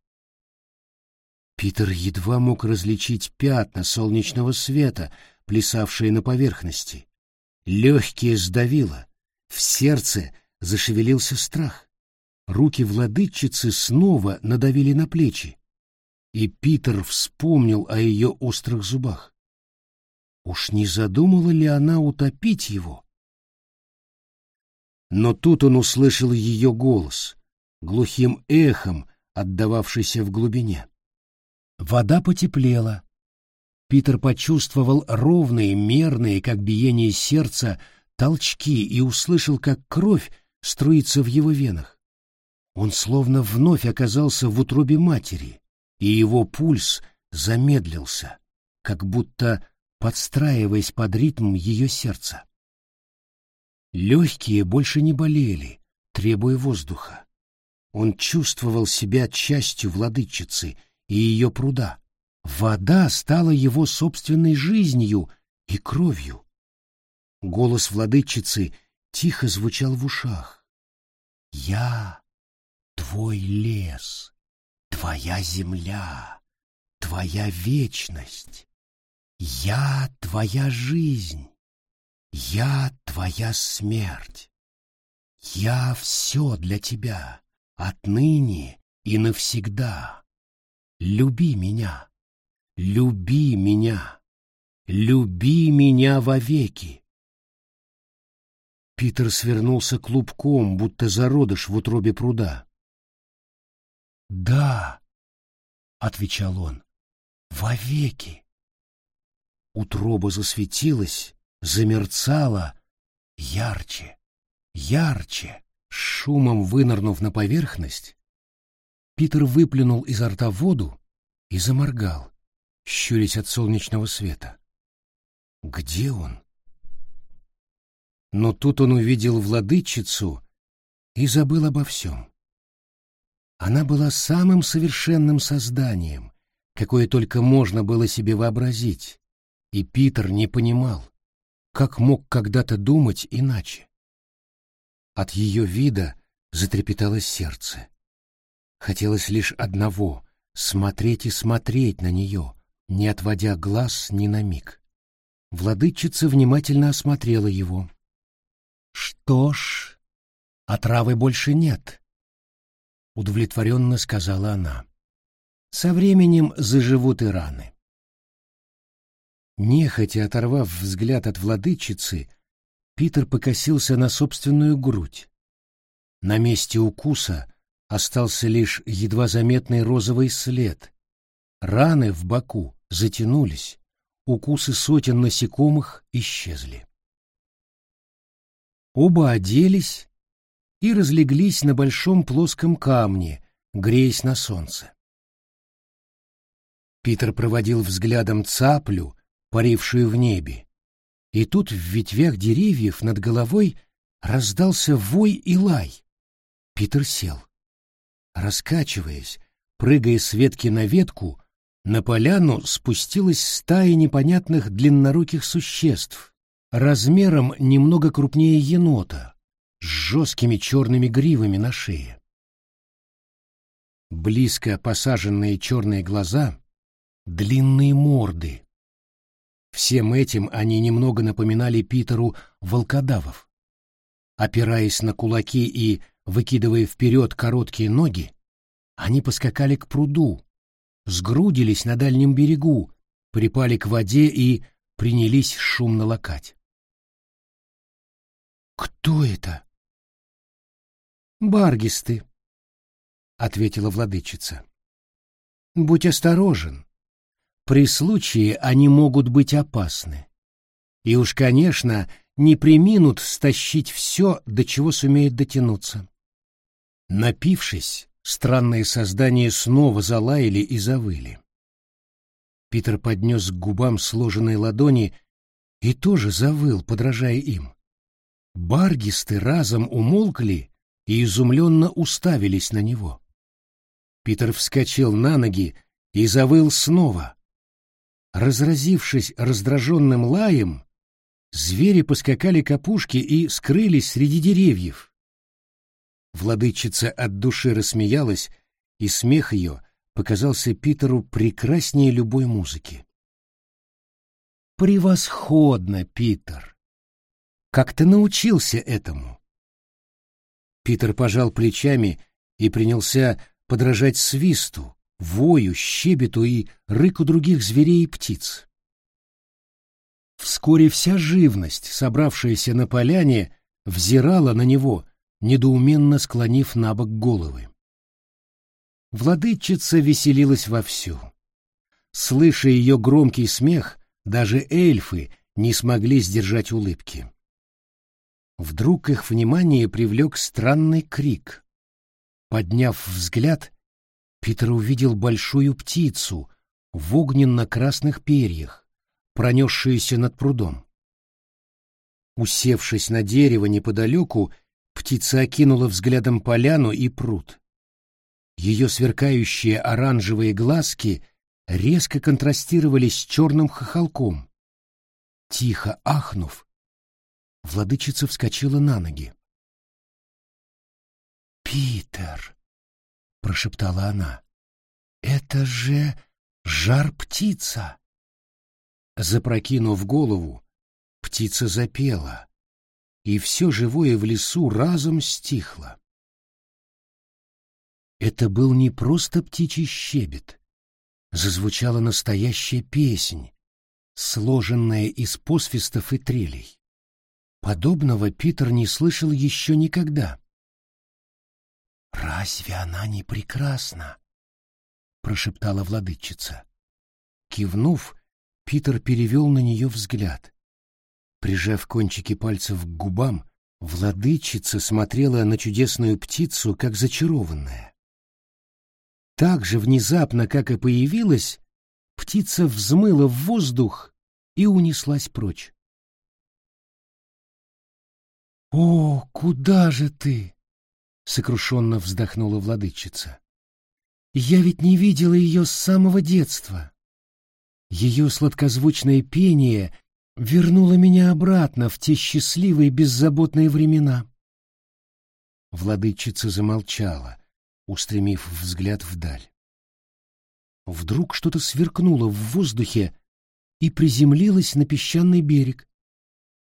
Питер едва мог различить пятна солнечного света, плясавшие на поверхности. Легкие сдавило, в сердце зашевелился страх. Руки владычицы снова надавили на плечи, и Питер вспомнил о ее острых зубах. Уж не задумала ли она утопить его? Но тут он услышал ее голос, глухим эхом, отдававшийся в глубине. Вода потеплела. Питер почувствовал ровные, мерные, как биение сердца, толчки и услышал, как кровь струится в его венах. Он словно вновь оказался в утробе матери, и его пульс замедлился, как будто подстраиваясь под ритм ее сердца. Легкие больше не болели, требуя воздуха. Он чувствовал себя частью владычицы — и ее пруда. Вода стала его собственной жизнью и кровью. Голос владычицы тихо звучал в ушах. «Я твой лес, твоя земля, твоя вечность. Я твоя жизнь, я твоя смерть. Я все для тебя, отныне и навсегда. Люби меня, люби меня, люби меня вовеки. Питер свернулся клубком, будто зародыш в утробе пруда. «Да», — отвечал он, — «вовеки». Утроба засветилась, замерцала ярче, ярче, шумом вынырнув на поверхность, Питер выплюнул изо рта воду и заморгал, щурясь от солнечного света. Где он? Но тут он увидел владычицу и забыл обо всем. Она была самым совершенным созданием, какое только можно было себе вообразить, и Питер не понимал, как мог когда-то думать иначе. От ее вида затрепетало сердце. Хотелось лишь одного — смотреть и смотреть на нее, не отводя глаз ни на миг. Владычица внимательно осмотрела его. «Что ж, отравы больше нет», — удовлетворенно сказала она. «Со временем заживут и раны». Нехотя оторвав взгляд от владычицы, Питер покосился на собственную грудь. На месте укуса остался лишь едва заметный розовый след. Раны в боку затянулись, укусы сотен насекомых исчезли. Оба оделись и разлеглись на большом плоском камне, греясь на солнце. Питер проводил взглядом цаплю, парившую в небе, и тут в ветвях деревьев над головой раздался вой и лай. Питер сел. Раскачиваясь, прыгая с ветки на ветку, на поляну спустилась стая непонятных длинноруких существ, размером немного крупнее енота, с жесткими черными гривами на шее. Близко посаженные черные глаза, длинные морды. Всем этим они немного напоминали Питеру волкодавов. Опираясь на кулаки и Выкидывая вперед короткие ноги, они поскакали к пруду, сгрудились на дальнем берегу, припали к воде и принялись шумно лакать. «Кто это?» «Баргисты», — ответила владычица. «Будь осторожен. При случае они могут быть опасны. И уж, конечно, не приминут стащить все, до чего сумеют дотянуться. Напившись, странные создания снова залаяли и завыли. Питер поднес к губам сложенные ладони и тоже завыл, подражая им. Баргисты разом умолкли и изумленно уставились на него. Питер вскочил на ноги и завыл снова. Разразившись раздраженным лаем, звери поскакали к опушке и скрылись среди деревьев. Владычица от души рассмеялась, и смех ее показался Питеру прекраснее любой музыки. «Превосходно, Питер! Как ты научился этому?» Питер пожал плечами и принялся подражать свисту, вою, щебету и рыку других зверей и птиц. Вскоре вся живность, собравшаяся на поляне, взирала на него, недоуменно склонив на бок головы. Владычица веселилась вовсю. Слыша ее громкий смех, даже эльфы не смогли сдержать улыбки. Вдруг их внимание привлек странный крик. Подняв взгляд, Питер увидел большую птицу в огненно-красных перьях, пронесшуюся над прудом. Усевшись на дерево неподалеку, птица окинула взглядом поляну и пруд. Ее сверкающие оранжевые глазки резко контрастировали с черным хохолком. Тихо ахнув, владычица вскочила на ноги. «Питер!» — прошептала она. «Это же жар-птица!» Запрокинув голову, птица запела, и все живое в лесу разом стихло. Это был не просто птичий щебет. Зазвучала настоящая песнь, сложенная из посвистов и трелей. Подобного Питер не слышал еще никогда. «Разве она не прекрасна?» — прошептала владычица. Кивнув, Питер перевел на нее взгляд. Прижав кончики пальцев к губам, владычица смотрела на чудесную птицу, как зачарованная. Так же внезапно, как и появилась, птица взмыла в воздух и унеслась прочь. «О, куда же ты?» — сокрушенно вздохнула владычица. «Я ведь не видела ее с самого детства. Ее сладкозвучное пение вернуло меня обратно в те счастливые беззаботные времена». Владычица замолчала, устремив взгляд вдаль. Вдруг что-то сверкнуло в воздухе и приземлилось на песчаный берег.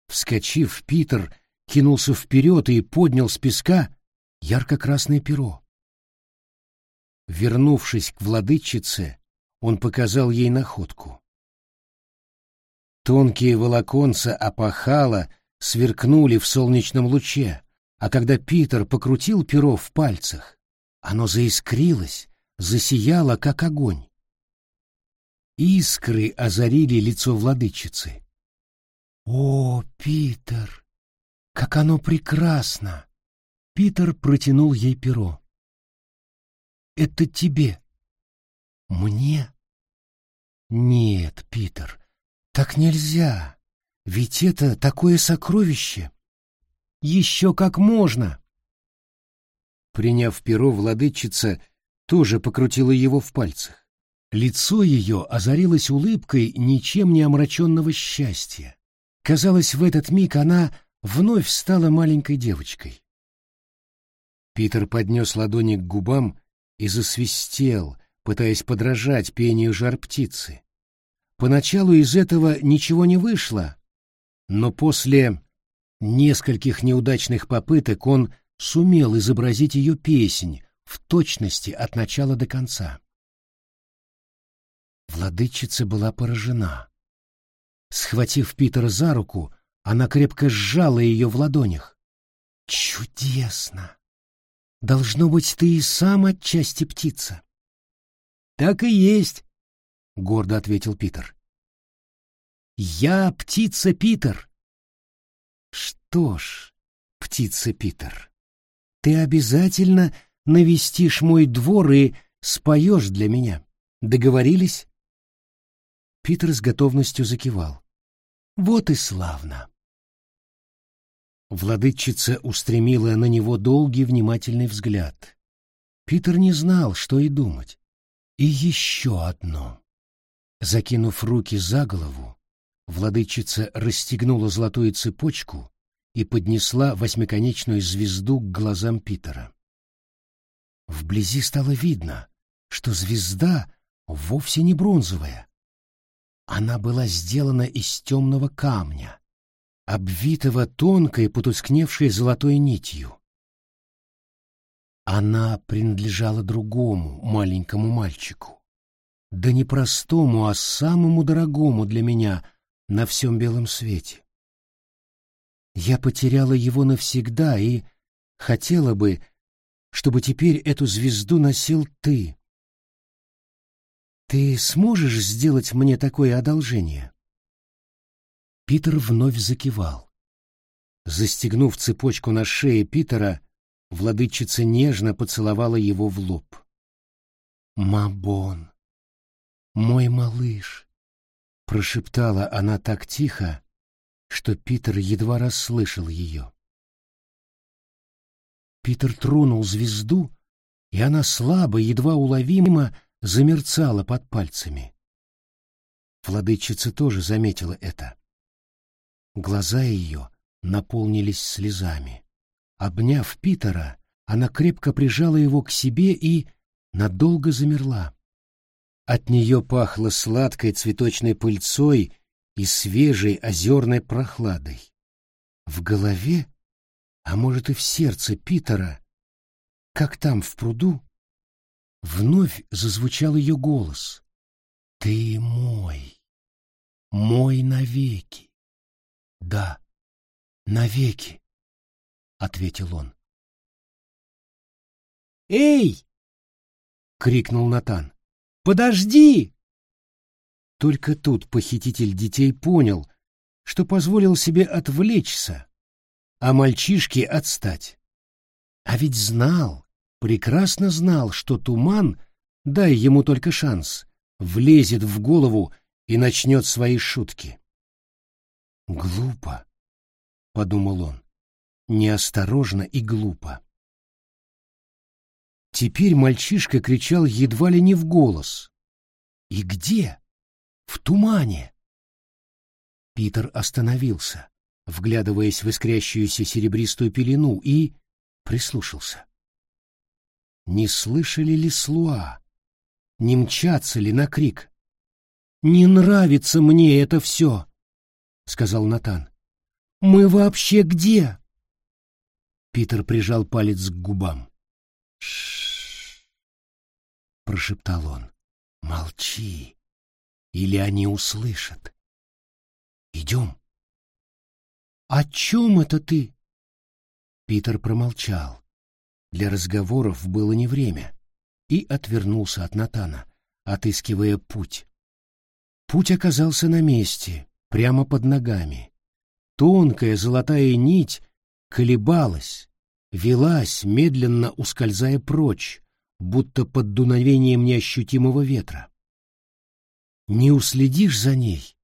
Вскочив, Питер кинулся вперед и поднял с песка ярко-красное перо. Вернувшись к владычице, он показал ей находку. Тонкие волоконца опахала сверкнули в солнечном луче, а когда Питер покрутил перо в пальцах, оно заискрилось, засияло, как огонь. Искры озарили лицо владычицы. «О, Питер, как оно прекрасно!» Питер протянул ей перо. «Это тебе». «Мне?» «Нет, Питер, так нельзя, ведь это такое сокровище». «Еще как можно!» Приняв перо, владычица тоже покрутила его в пальцах. Лицо ее озарилось улыбкой ничем не омраченного счастья. Казалось, в этот миг она вновь стала маленькой девочкой. Питер поднес ладони к губам и засвистел, пытаясь подражать пению жар-птицы. Поначалу из этого ничего не вышло, но после нескольких неудачных попыток он сумел изобразить ее песнь в точности от начала до конца. Владычица была поражена. Схватив Питера за руку, она крепко сжала ее в ладонях. «Чудесно! Должно быть, ты и сам отчасти птица». «Так и есть», — гордо ответил Питер. «Я птица Питер». «Что ж, птица Питер, ты обязательно навестишь мой двор и споешь для меня. Договорились?» Питер с готовностью закивал. «Вот и славно!» Владычица устремила на него долгий внимательный взгляд. Питер не знал, что и думать. И еще одно. Закинув руки за голову, владычица расстегнула золотую цепочку и поднесла восьмиконечную звезду к глазам Питера. Вблизи стало видно, что звезда вовсе не бронзовая. Она была сделана из темного камня, обвитого тонкой потускневшей золотой нитью. Она принадлежала другому маленькому мальчику. Да не простому, а самому дорогому для меня на всем белом свете. Я потеряла его навсегда и хотела бы, чтобы теперь эту звезду носил ты. Ты сможешь сделать мне такое одолжение? Питер вновь закивал. Застегнув цепочку на шее Питера, владычица нежно поцеловала его в лоб. «Мабон, мой малыш!» — прошептала она так тихо, что Питер едва расслышал ее. Питер тронул звезду, и она слабо, едва уловимо замерцала под пальцами. Владычица тоже заметила это. Глаза ее наполнились слезами. Обняв Питера, она крепко прижала его к себе и надолго замерла. От нее пахло сладкой цветочной пыльцой и свежей озерной прохладой. В голове, а может и в сердце Питера, как там в пруду, вновь зазвучал ее голос. «Ты мой, мой навеки». «Да, навеки», — ответил он. «Эй!» — крикнул Натан. «Подожди!» Только тут похититель детей понял, что позволил себе отвлечься, а мальчишке отстать. А ведь знал, прекрасно знал, что туман, дай ему только шанс, влезет в голову и начнет свои шутки. «Глупо», — подумал он неосторожно и глупо. Теперь мальчишка кричал едва ли не в голос. И где? В тумане. Питер остановился, вглядываясь в искрящуюся серебристую пелену, и прислушался. Не слышали ли слуа? Не мчатся ли на крик? «Не нравится мне это все», — сказал Натан. «Мы вообще где?» Питер прижал палец к губам. Шш, прошептал он. Молчи, или они услышат. Идем. О чем это ты? Питер промолчал. Для разговоров было не время, и отвернулся от Натана, отыскивая путь. Путь оказался на месте, прямо под ногами. Тонкая золотая нить колебалась, велась, медленно ускользая прочь, будто под дуновением неощутимого ветра. Не уследишь за ней,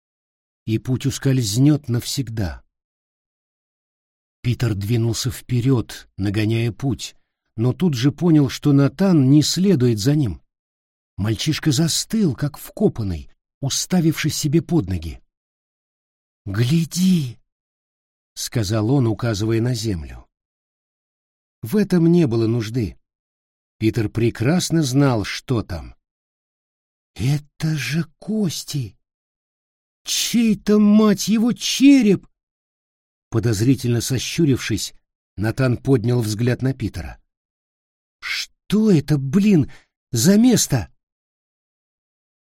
и путь ускользнет навсегда. Питер двинулся вперед, нагоняя путь, но тут же понял, что Натан не следует за ним. Мальчишка застыл, как вкопанный, уставившись себе под ноги. «Гляди!» — сказал он, указывая на землю. В этом не было нужды. Питер прекрасно знал, что там. «Это же кости! Чей-то, мать его, череп!» Подозрительно сощурившись, Натан поднял взгляд на Питера. «Что это, блин, за место?»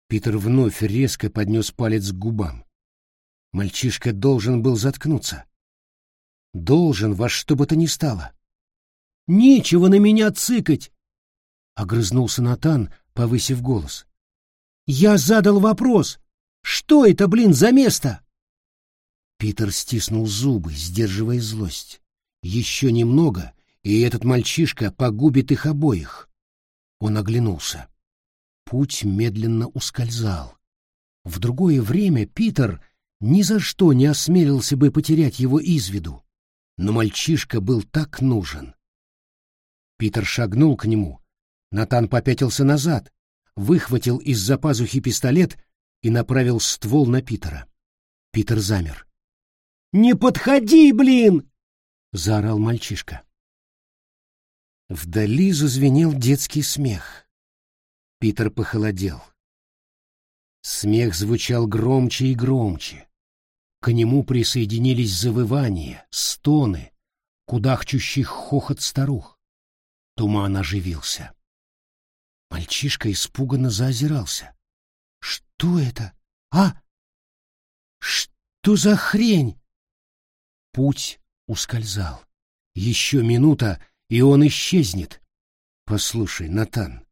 Питер вновь резко поднес палец к губам. Мальчишка должен был заткнуться. Должен во что бы то ни стало. Нечего на меня цыкать! Огрызнулся Натан, повысив голос. Я задал вопрос. Что это, блин, за место? Питер стиснул зубы, сдерживая злость. Еще немного, и этот мальчишка погубит их обоих. Он оглянулся. Путь медленно ускользал. В другое время Питер ни за что не осмелился бы потерять его из виду. но мальчишка был так нужен. Питер шагнул к нему. Натан попятился назад, выхватил из-за пазухи пистолет и направил ствол на Питера. Питер замер. «Не подходи, блин!» — заорал мальчишка. Вдали зазвенел детский смех. Питер похолодел. Смех звучал громче и громче. К нему присоединились завывания, стоны, кудахчущий хохот старух. Туман оживился. Мальчишка испуганно заозирался. «Что это? А? Что за хрень?» Путь ускользал. Еще минута, и он исчезнет. «Послушай, Натан»,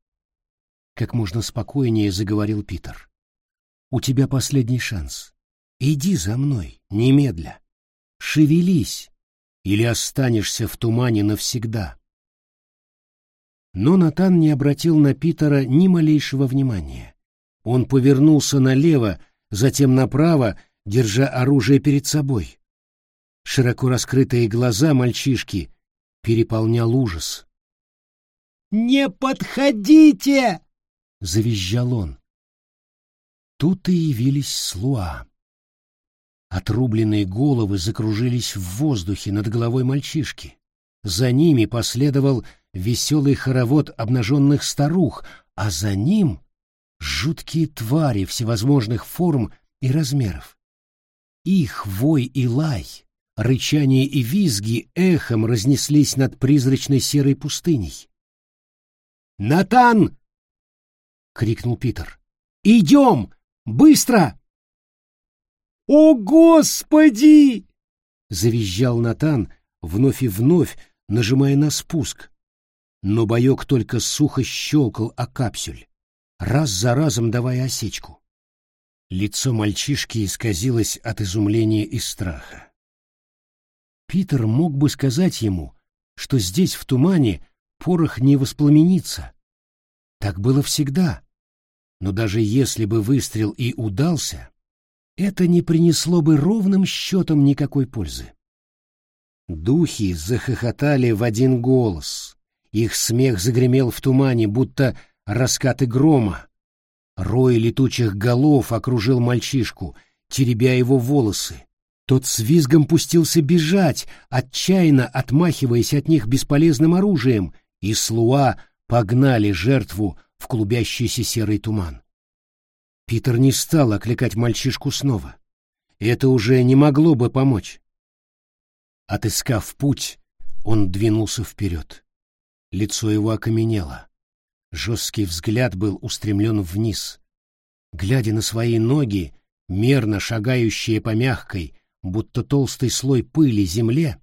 — как можно спокойнее заговорил Питер, — «у тебя последний шанс. Иди за мной, немедля. Шевелись, или останешься в тумане навсегда. Но Натан не обратил на Питера ни малейшего внимания. Он повернулся налево, затем направо, держа оружие перед собой. Широко раскрытые глаза мальчишки переполнял ужас. «Не подходите!» — завизжал он. Тут и явились слуа. Отрубленные головы закружились в воздухе над головой мальчишки. За ними последовал веселый хоровод обнаженных старух, а за ним жуткие твари всевозможных форм и размеров. Их вой и лай, рычание и визги эхом разнеслись над призрачной серой пустыней. «Натан!» — крикнул Питер. «Идем! Быстро!» «О, Господи!» — завизжал Натан, вновь и вновь нажимая на спуск. Но боек только сухо щелкал о капсюль, раз за разом давая осечку. Лицо мальчишки исказилось от изумления и страха. Питер мог бы сказать ему, что здесь, в тумане, порох не воспламенится. Так было всегда. Но даже если бы выстрел и удался, это не принесло бы ровным счетом никакой пользы. Духи захохотали в один голос. Их смех загремел в тумане, будто раскаты грома. Рой летучих голов окружил мальчишку, теребя его волосы. Тот с визгом пустился бежать, отчаянно отмахиваясь от них бесполезным оружием, и слуа погнали жертву в клубящийся серый туман. Питер не стал окликать мальчишку снова. Это уже не могло бы помочь. Отыскав путь, он двинулся вперед. Лицо его окаменело. Жесткий взгляд был устремлен вниз. Глядя на свои ноги, мерно шагающие по мягкой, будто толстый слой пыли земле,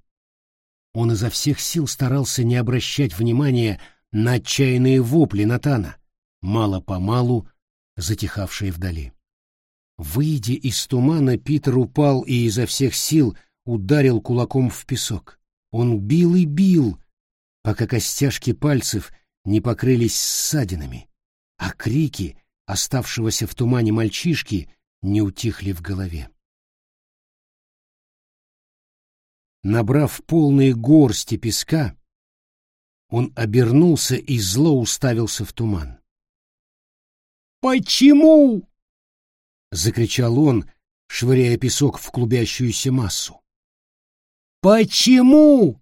он изо всех сил старался не обращать внимания на отчаянные вопли Натана, мало-помалу затихавшие вдали. Выйдя из тумана, Питер упал и изо всех сил ударил кулаком в песок. Он бил и бил, пока костяшки пальцев не покрылись ссадинами, а крики оставшегося в тумане мальчишки не утихли в голове. Набрав полные горсти песка, он обернулся и зло уставился в туман. «Почему?» — закричал он, швыряя песок в клубящуюся массу. «Почему?»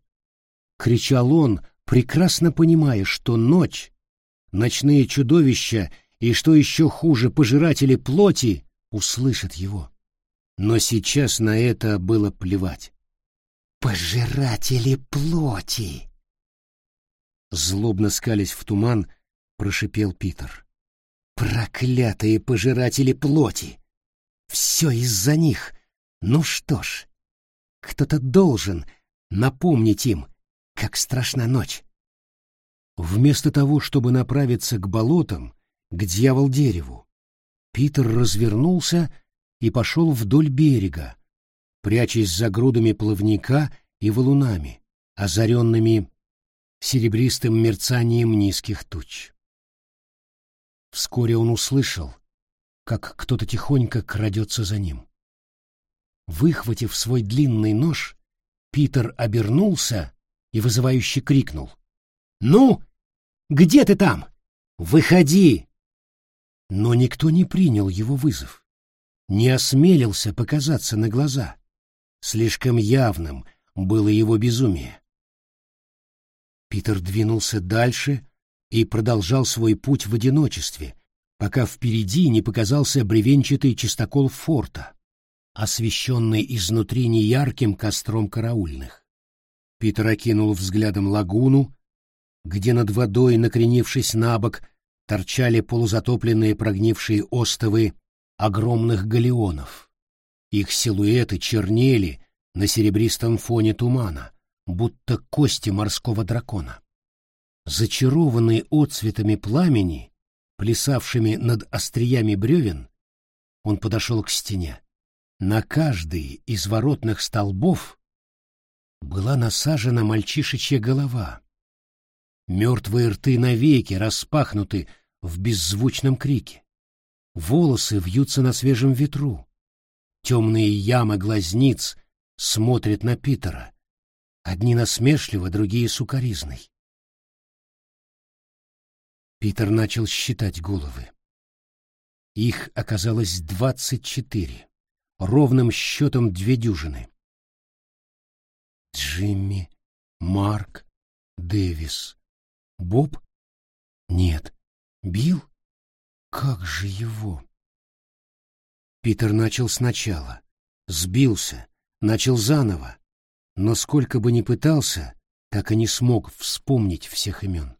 — кричал он, прекрасно понимая, что ночь, ночные чудовища и, что еще хуже, пожиратели плоти услышат его. Но сейчас на это было плевать. «Пожиратели плоти!» Злобно скались в туман, прошипел Питер. Проклятые пожиратели плоти! Все из-за них. Ну что ж, кто-то должен напомнить им, как страшна ночь. Вместо того, чтобы направиться к болотам, к дьявол-дереву, Питер развернулся и пошел вдоль берега, прячась за грудами плавника и валунами, озаренными серебристым мерцанием низких туч. Вскоре он услышал, как кто-то тихонько крадется за ним. Выхватив свой длинный нож, Питер обернулся и вызывающе крикнул. «Ну, где ты там? Выходи!» Но никто не принял его вызов, не осмелился показаться на глаза. Слишком явным было его безумие. Питер двинулся дальше и продолжал свой путь в одиночестве, пока впереди не показался бревенчатый чистокол форта, освещенный изнутри неярким костром караульных. Питер окинул взглядом лагуну, где над водой, накренившись на бок, торчали полузатопленные прогнившие остовы огромных галеонов. Их силуэты чернели на серебристом фоне тумана, будто кости морского дракона. Зачарованный отцветами пламени, плясавшими над остриями бревен, он подошел к стене. На каждый из воротных столбов была насажена мальчишечья голова. Мертвые рты навеки распахнуты в беззвучном крике. Волосы вьются на свежем ветру. Темные ямы глазниц смотрят на Питера. Одни насмешливо, другие сукоризной. Питер начал считать головы. Их оказалось двадцать четыре, ровным счетом две дюжины. Джимми, Марк, Дэвис, Боб? Нет. Бил? Как же его? Питер начал сначала, сбился, начал заново, но сколько бы ни пытался, так и не смог вспомнить всех имен.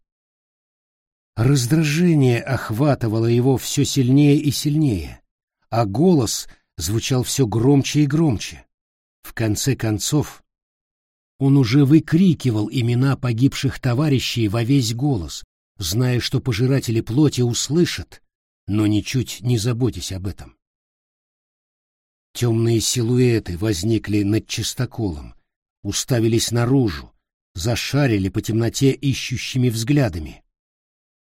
Раздражение охватывало его все сильнее и сильнее, а голос звучал все громче и громче. В конце концов, он уже выкрикивал имена погибших товарищей во весь голос, зная, что пожиратели плоти услышат, но ничуть не заботясь об этом. Темные силуэты возникли над чистоколом, уставились наружу, зашарили по темноте ищущими взглядами.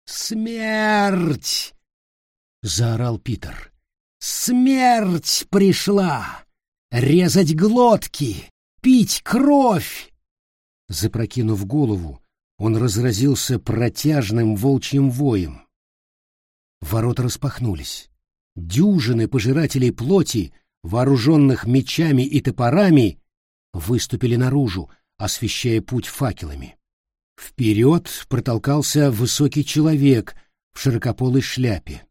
«Смерть!» — заорал Питер. «Смерть пришла! Резать глотки, пить кровь!» Запрокинув голову, он разразился протяжным волчьим воем. Ворота распахнулись. Дюжины пожирателей плоти, вооруженных мечами и топорами, выступили наружу, освещая путь факелами. Вперед протолкался высокий человек в широкополой шляпе.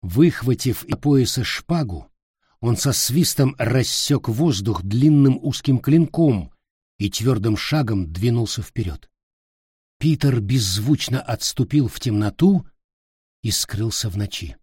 Выхватив из пояса шпагу, он со свистом рассек воздух длинным узким клинком и твердым шагом двинулся вперед. Питер беззвучно отступил в темноту и скрылся в ночи.